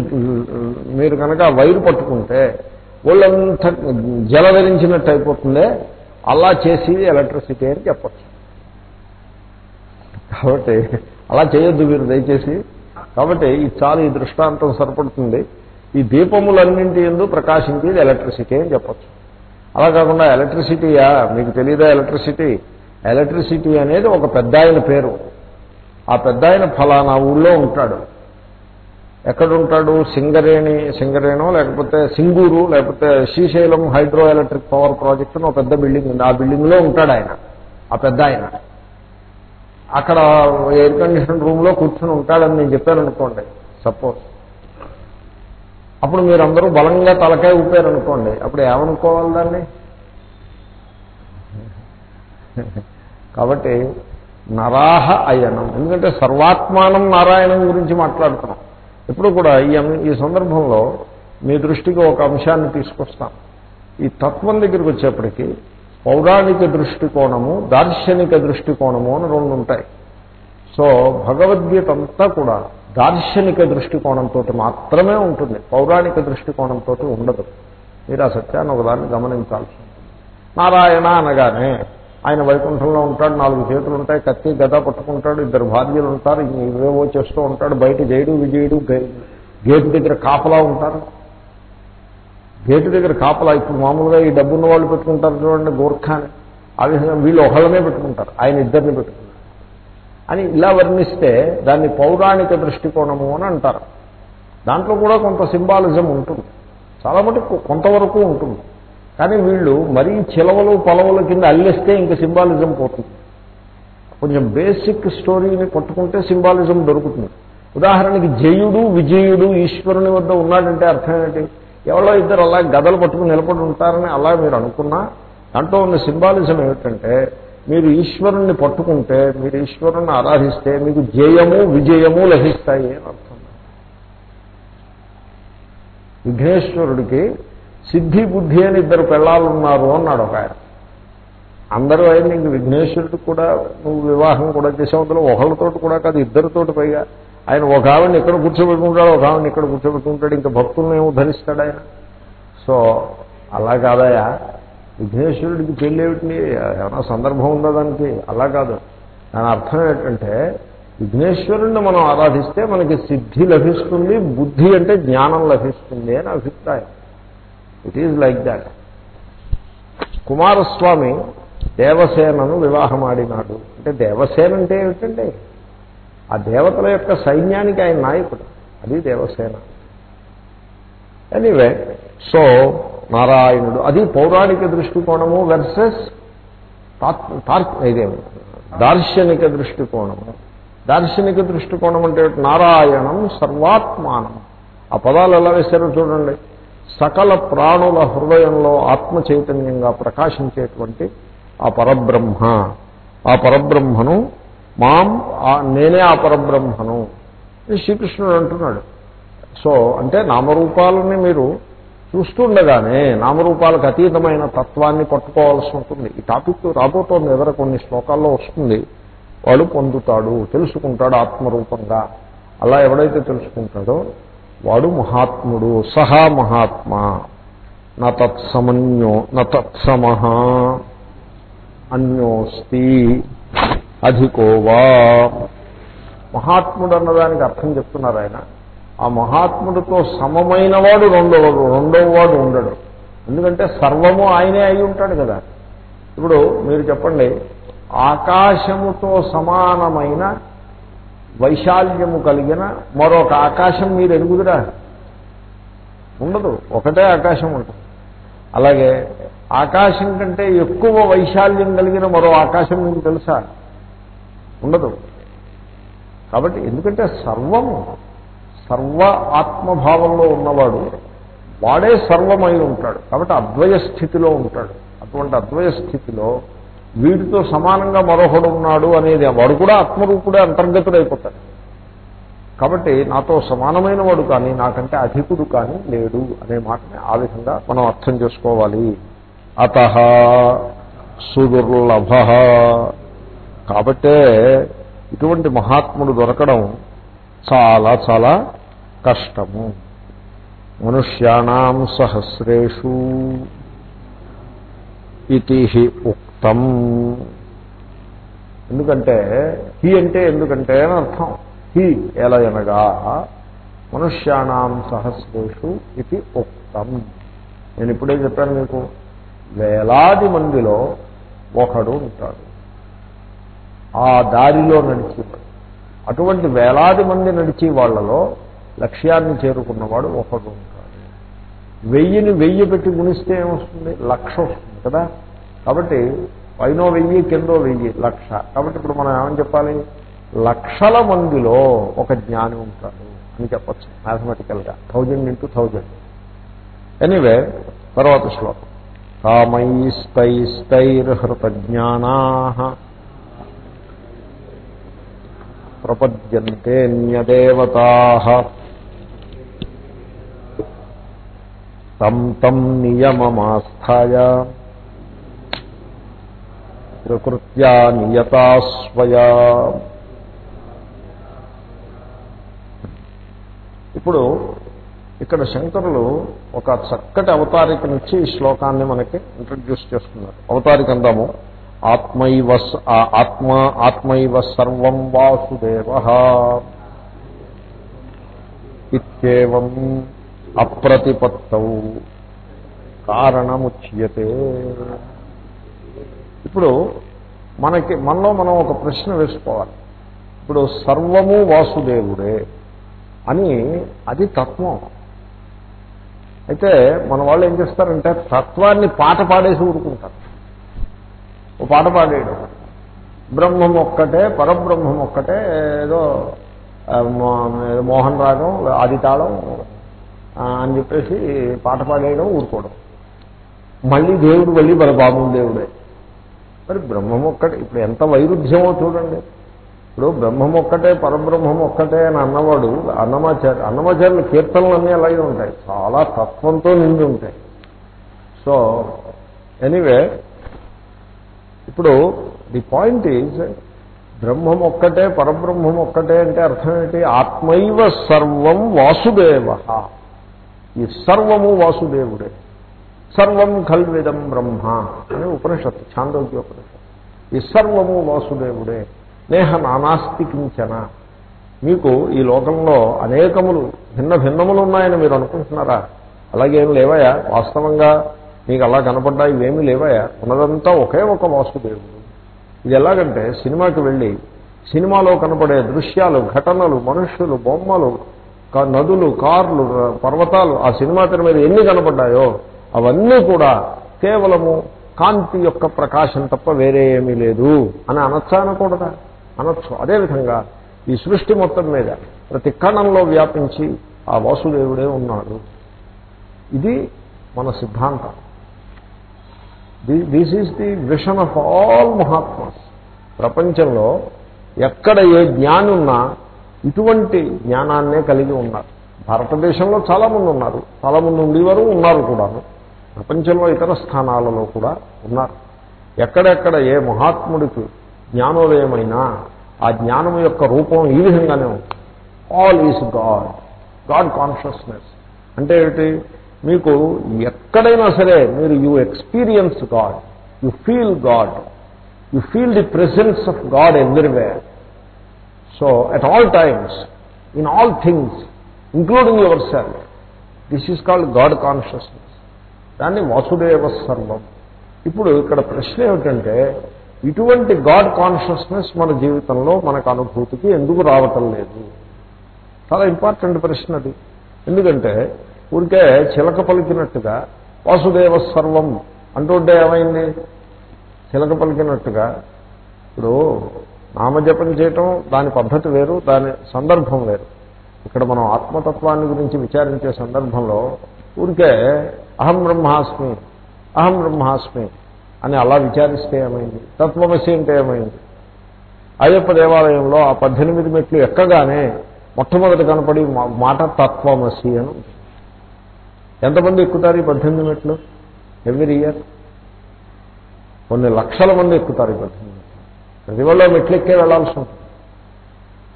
మీరు కనుక వైరు పట్టుకుంటే ఒళ్ళంతా జలధరించినట్టు అయిపోతుందే. అలా చేసి ఎలక్ట్రిసిటీ అని చెప్పచ్చు. కాబట్టి అలా చేయొద్దు మీరు దయచేసి. కాబట్టి ఈ చాలు ఈ దృష్టాంతం సరిపడుతుంది. ఈ దీపములన్నింటి ఎందు ప్రకాశించేది ఎలక్ట్రిసిటీ అని చెప్పచ్చు. అలా కాకుండా ఎలక్ట్రిసిటీయా మీకు తెలియదా ఎలక్ట్రిసిటీ? ఎలక్ట్రిసిటీ అనేది ఒక పెద్ద పేరు. ఆ పెద్ద ఫలానా ఊళ్ళో ఉంటాడు. ఎక్కడుంటాడు? సింగరేణి సింగరేణో లేకపోతే సింగూరు లేకపోతే Srisailam hydro electric power project అని ఒక పెద్ద బిల్డింగ్ ఉంది. ఆ బిల్డింగ్లో ఉంటాడు ఆయన. ఆ పెద్ద ఆయన. అక్కడ ఎయిర్ కండిషన్ రూమ్లో కూర్చొని ఉంటాడని నేను చెప్పాను అనుకోండి. సపోజ్. అప్పుడు మీరందరూ బలంగా తలకాయ ఊపారనుకోండి అప్పుడు ఏమనుకోవాలి దాన్ని? కాబట్టి నరాహ అయనం. ఎందుకంటే సర్వాత్మానం నారాయణం గురించి మాట్లాడుతున్నాం. ఎప్పుడు కూడా ఈ ఈ సందర్భంలో మీ దృష్టికి ఒక అంశాన్ని తీసుకొస్తాం. ఈ తత్వం దగ్గరికి వచ్చేప్పటికీ పౌరాణిక దృష్టికోణము దార్శనిక దృష్టికోణము అని రెండు ఉంటాయి. సో భగవద్గీత అంతా కూడా దార్శనిక దృష్టికోణంతో మాత్రమే ఉంటుంది. పౌరాణిక దృష్టికోణంతో ఉండదు. మీరు ఆ సత్యాన్ని ఒకదాన్ని గమనించాల్సి ఉంటుంది. నారాయణ అనగానే ఆయన వైకుంఠంలో ఉంటాడు నాలుగు చేతులు ఉంటాయి కత్తి గద పట్టుకుంటాడు ఇద్దరు భార్యలు ఉంటారు ఇవేవో చేస్తూ ఉంటాడు బయట జయుడు విజయుడు గేటు దగ్గర కాపలా ఉంటారు. గేటు దగ్గర కాపలా ఇప్పుడు మామూలుగా ఈ డబ్బున్న వాళ్ళు పెట్టుకుంటారు చూడండి గోర్ఖాని. ఆ విధంగా వీళ్ళు ఒకళ్ళనే పెట్టుకుంటారు ఆయన ఇద్దరిని పెట్టుకుంటారు. అని ఇలా వర్ణిస్తే దాన్ని పౌరాణిక దృష్టికోణము అని అంటారు. దాంట్లో కూడా కొంత సింబాలిజం ఉంటుంది. చాలా మటుకు కొంతవరకు ఉంటుంది. కానీ వీళ్ళు మరీ చిలవలు పొలవల కింద అల్లిస్తే ఇంకా సింబాలిజం పోతుంది. కొంచెం బేసిక్ స్టోరీని పట్టుకుంటే సింబాలిజం దొరుకుతుంది. ఉదాహరణకి జయుడు విజయుడు ఈశ్వరుని వద్ద ఉన్నాడంటే అర్థం ఏంటి? ఎవరో ఇద్దరు అలా గదలు పట్టుకుని నిలబడి ఉంటారని అలా మీరు అనుకున్నా దాంట్లో ఉన్న సింబాలిజం ఏమిటంటే మీరు ఈశ్వరుణ్ణి పట్టుకుంటే మీరు ఈశ్వరుణ్ణి ఆరాధిస్తే మీకు జయము విజయము లభిస్తాయి అని అర్థం. విఘ్నేశ్వరుడికి సిద్ధి బుద్ధి అని ఇద్దరు పిల్లలు ఉన్నారు అన్నాడు ఒక ఆయన. అందరూ ఆయన ఇంక విఘ్నేశ్వరుడు కూడా నువ్వు వివాహం కూడా చేసావు. ఒకళ్ళతోటి కూడా కాదు ఇద్దరితోటి పైగా. ఆయన ఒక ఆవిడని ఇక్కడ కూర్చోబెట్టుకుంటాడు ఒక ఆవిడని ఇక్కడ కూర్చోబెట్టుకుంటాడు ఇంకా భక్తులను ఏమో ధరిస్తాడు ఆయన. సో అలా కాదయా విఘ్నేశ్వరుడికి పెళ్ళి ఏమిటి ఏమైనా సందర్భం ఉందా దానికి? అలా కాదు. దాని అర్థం ఏంటంటే విఘ్నేశ్వరుణ్ణి మనం ఆరాధిస్తే మనకి సిద్ధి లభిస్తుంది బుద్ధి అంటే జ్ఞానం లభిస్తుంది అని అభిప్రాయం. It is like that Kumaraswamy దేవసేనను వివాహమాడినాడు. అంటే దేవసేన అంటే ఏమిటండి ఆ దేవతల యొక్క సైన్యానికి ఆయన నాయకుడు. అది దేవసేన. ఎనీవే సో నారాయణుడు అది పౌరాణిక దృష్టికోణము వెర్సెస్ ఇదేమి దార్శనిక దృష్టికోణము. దార్శనిక దృష్టికోణం అంటే నారాయణం సర్వాత్మానం. ఆ పదాలు ఎలా వేశారో చూడండి. సకల ప్రాణుల హృదయంలో ఆత్మ చైతన్యంగా ప్రకాశించేటువంటి ఆ పరబ్రహ్మ. ఆ పరబ్రహ్మను మాం నేనే ఆ పరబ్రహ్మను శ్రీకృష్ణుడు అంటున్నాడు. సో అంటే నామరూపాలని మీరు చూస్తుండగానే నామరూపాలకు అతీతమైన తత్వాన్ని పట్టుకోవాల్సి ఉంటుంది. ఈ టాపిక్ రాబోతోంది ఎవరు కొన్ని శ్లోకాల్లో వస్తుంది. వాడు పొందుతాడు తెలుసుకుంటాడు ఆత్మరూపంగా. అలా ఎవడైతే తెలుసుకుంటాడో వాడు మహాత్ముడు సహా మహాత్మా. నత్సమన్యో నత్సమ అన్యోస్తి అధికోవా మహాత్ముడు అన్నదానికి అర్థం చెప్తున్నారు ఆయన. ఆ మహాత్ముడితో సమమైన వాడు రెండవ రెండవ వాడు ఉండడు. ఎందుకంటే సర్వము ఆయనే అయి ఉంటాడు కదా. ఇప్పుడు మీరు చెప్పండి ఆకాశముతో సమానమైన వైశాల్యము కలిగిన మరొక ఆకాశం మీరు ఎరుగుదురా? ఉండదు. ఒకటే ఆకాశం ఉంటుంది. అలాగే ఆకాశం కంటే ఎక్కువ వైశాల్యం కలిగిన మరో ఆకాశం మీకు తెలుసా? ఉండదు. కాబట్టి ఎందుకంటే సర్వము సర్వ ఆత్మభావంలో ఉన్నవాడు వాడే సర్వమై ఉంటాడు. కాబట్టి అద్వయ స్థితిలో ఉంటాడు. అటువంటి అద్వయ స్థితిలో వీటితో సమానంగా మరొకడు ఉన్నాడు అనేది వాడు కూడా ఆత్మరూపుడే అంతర్గతుడైపోతాడు. కాబట్టి నాతో సమానమైన వాడు కానీ నాకంటే అధికుడు కానీ లేడు అనే మాటని ఆ విధంగా మనం అర్థం చేసుకోవాలి. అత సుదుర్లభ. కాబట్టే ఇటువంటి మహాత్ముడు దొరకడం చాలా చాలా కష్టము. మనుష్యాణం సహస్రేషు. ఇది తమ్. ఎందుకంటే హి అంటే ఎందుకంటే అని అర్థం. హి ఎలా అనగా మనుష్యాణం సహస్రేషు ఇది ఉక్తం. నేను ఇప్పుడే చెప్పాను మీకు వేలాది మందిలో ఒకడు ఉంటాడు. ఆ దారిలో నడిచేవాడు. అటువంటి వేలాది మంది నడిచే వాళ్ళలో లక్ష్యాన్ని చేరుకున్నవాడు ఒకడు ఉంటాడు. వెయ్యిని వెయ్యి పెట్టి గుణిస్తే ఏమొస్తుంది? లక్ష వస్తుంది కదా? కాబట్టి పైనో వెయ్యి కిందో వెయ్యి లక్ష. కాబట్టి ఇప్పుడు మనం ఏమని చెప్పాలి? లక్షల మందిలో ఒక జ్ఞాని ఉంటాడు అని చెప్పచ్చు మ్యాథమెటికల్గా థౌజండ్ ఇంటూ థౌజండ్ ఎనీవే తర్వాత శ్లోకం. కామైస్తైస్తైర్హృతజ్ఞానా ప్రపద్యంతేన్యదేవతా తం తం నియమమాస్థాయ ప్రకృత్యా నియతా స్వయా. ఇప్పుడు ఇక్కడ శంకరులు ఒక చక్కటి అవతారికనిచ్చి ఈ శ్లోకాన్ని మనకి ఇంట్రడ్యూస్ చేస్తున్నారు. అవతారిక అందాము. ఆత్మైవ ఆత్మ ఆత్మైవ సర్వం వాసుదేవ ఇత్యేవం అప్రతిపత్తౌ కారణముచ్యతే. ఇప్పుడు మనకి మనలో మనం ఒక ప్రశ్న వేసుకోవాలి. ఇప్పుడు సర్వము వాసుదేవుడే అని అది తత్వం. అయితే మన వాళ్ళు ఏం చేస్తారంటే తత్వాన్ని పాట పాడేసి ఊరుకుంటారు. ఓ పాట పాడేయడం. బ్రహ్మం ఒక్కటే పరబ్రహ్మం ఒక్కటే ఏదో మోహన్ రాగం ఆదితాళం అని చెప్పేసి పాట పాడేయడం ఊరుకోవడం. మళ్ళీ దేవుడు మళ్ళీ మన బాబు దేవుడే. మరి బ్రహ్మం ఒక్కటే ఇప్పుడు ఎంత వైరుధ్యమో చూడండి. ఇప్పుడు బ్రహ్మం ఒక్కటే పరబ్రహ్మం ఒక్కటే అని అన్నవాడు అన్నమాచార్య అన్నమాచార్యుల కీర్తనలు అన్నీ అలాగే ఉంటాయి. చాలా తత్వంతో నిండి ఉంటాయి. సో ఎనీవే ఇప్పుడు ది పాయింట్ ఈజ్ బ్రహ్మం ఒక్కటే పరబ్రహ్మం ఒక్కటే అంటే అర్థం ఏంటి? ఆత్మైవ సర్వం వాసుదేవ. ఈ సర్వము వాసుదేవుడే. సర్వం కల్విదం బ్రహ్మ అని ఉపనిషత్తు ఛాందోగ్యోపనిషత్తు ఈ సర్వము వాసుదేవుడే నేహ నానాస్తి కించన. మీకు ఈ లోకంలో అనేకములు భిన్న భిన్నములు ఉన్నాయని మీరు అనుకుంటున్నారా? అలాగేం లేవయా? వాస్తవంగా మీకు అలా కనపడ్డా ఇవేమీ లేవయా? ఉన్నదంతా ఒకే ఒక వాసుదేవుడు. ఇది ఎలాగంటే సినిమాకి వెళ్ళి సినిమాలో కనపడే దృశ్యాలు ఘటనలు మనుష్యులు బొమ్మలు నదులు కార్లు పర్వతాలు ఆ సినిమా తెర మీద ఎన్ని కనపడ్డాయో అవన్నీ కూడా కేవలము కాంతి యొక్క ప్రకాశం తప్ప వేరే ఏమీ లేదు అని అనొచ్చా అనకూడదా? అనొచ్చు. అదేవిధంగా ఈ సృష్టి మొత్తం మీద ప్రతి కణంలో వ్యాపించి ఆ వాసుదేవుడే ఉన్నాడు. ఇది మన సిద్ధాంతం. This is the vision of all mahatmas. ప్రపంచంలో ఎక్కడ ఏ జ్ఞాని ఉన్నా ఇటువంటి జ్ఞానాన్నే కలిగి ఉన్నారు. భారతదేశంలో చాలామంది ఉన్నారు. చాలామంది ఉండేవారు ఉన్నారు కూడాను. ప్రపంచంలో ఇతర స్థానాలలో కూడా ఉన్నారు. ఎక్కడెక్కడ ఏ మహాత్ముడికి జ్ఞానోదయమైనా ఆ జ్ఞానం యొక్క రూపం ఈ విధంగానే ఉంటుంది. All is God God consciousness అంటే ఏమిటి? మీకు ఎక్కడైనా సరే మీరు you experience God you feel God you feel the presence of God everywhere so at all times in all things including yourself this is called God consciousness దాన్ని వాసుదేవ సర్వం ఇప్పుడు ఇక్కడ ప్రశ్న ఏమిటంటే ఇటువంటి గాడ్ కాన్షియస్నెస్ మన జీవితంలో మనకు అనుభూతికి ఎందుకు రావటం లేదు? చాలా ఇంపార్టెంట్ ప్రశ్న అది. ఎందుకంటే ఊరికే చిలక పలికినట్టుగా వాసుదేవ సర్వం అంటుంటే ఏమైంది? చిలక పలికినట్టుగా. ఇప్పుడు నామజపం చేయటం దాని పద్ధతి వేరు దాని సందర్భం వేరు. ఇక్కడ మనం ఆత్మతత్వాన్ని గురించి విచారించే సందర్భంలో ఊరికే అహం బ్రహ్మాస్మి అహం బ్రహ్మాస్మి అని అలా విచారిస్తే ఏమైంది? తత్వమసి అంటే ఏమైంది? అయ్యప్ప దేవాలయంలో ఆ పద్దెనిమిది మెట్లు ఎక్కగానే మొట్టమొదటి కనపడి మాట తత్వమసి అని ఎంతమంది ఎక్కుతారు ఈ పద్దెనిమిది మెట్లు? Every year. కొన్ని లక్షల మంది ఎక్కుతారు ఈ పద్దెనిమిది మెట్లు. రివర్లో మెట్లు ఎక్కే వెళ్ళాల్సి ఉంటుంది.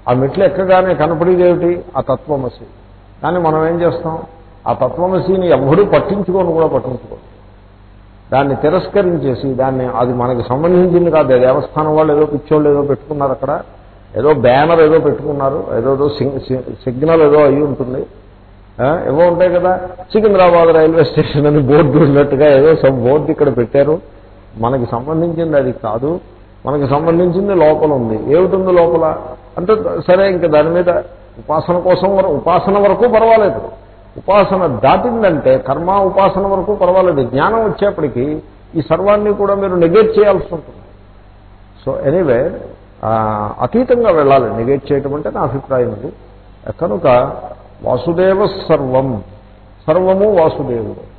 ఆ మెట్లు ఎక్కగానే కనపడేది ఏమిటి? ఆ తత్వమసి. కానీ మనం ఏం చేస్తాం? ఆ తత్వమసిని ఎవ్వడూ పట్టించుకోను కూడా పట్టించుకోరు దాన్ని తిరస్కరించేసి దాన్ని అది మనకి సంబంధించింది కాదు. దేవస్థానం వాళ్ళు ఏదో పిచ్చోళ్ళు ఏదో పెట్టుకున్నారు అక్కడ. ఏదో బ్యానర్ ఏదో పెట్టుకున్నారు. ఏదో సిగ్నల్ ఏదో అయి ఉంటుంది. ఏవో ఉంటాయి కదా. సికింద్రాబాద్ రైల్వే స్టేషన్ అని బోర్డు ఉన్నట్టుగా ఏదో సమ్ బోర్డు ఇక్కడ పెట్టారు. మనకి సంబంధించింది అది కాదు. మనకి సంబంధించింది లోపల ఉంది. ఏమిటుంది లోపల? అంటే సరే ఇంకా దాని మీద ఉపాసన కోసం ఉపాసన వరకు పర్వాలేదు. ఉపాసన దాటిందంటే కర్మ ఉపాసన వరకు పర్వాలేదు. జ్ఞానం వచ్చేప్పటికీ ఈ సర్వాన్ని కూడా మీరు నెగెట్ చేయాల్సి ఉంటుంది. సో ఎనీవే అతీతంగా వెళ్ళాలి. నెగెట్ చేయటం అంటే నా అభిప్రాయం ఇది కనుక వాసుదేవ సర్వం. సర్వము వాసుదేవుడు.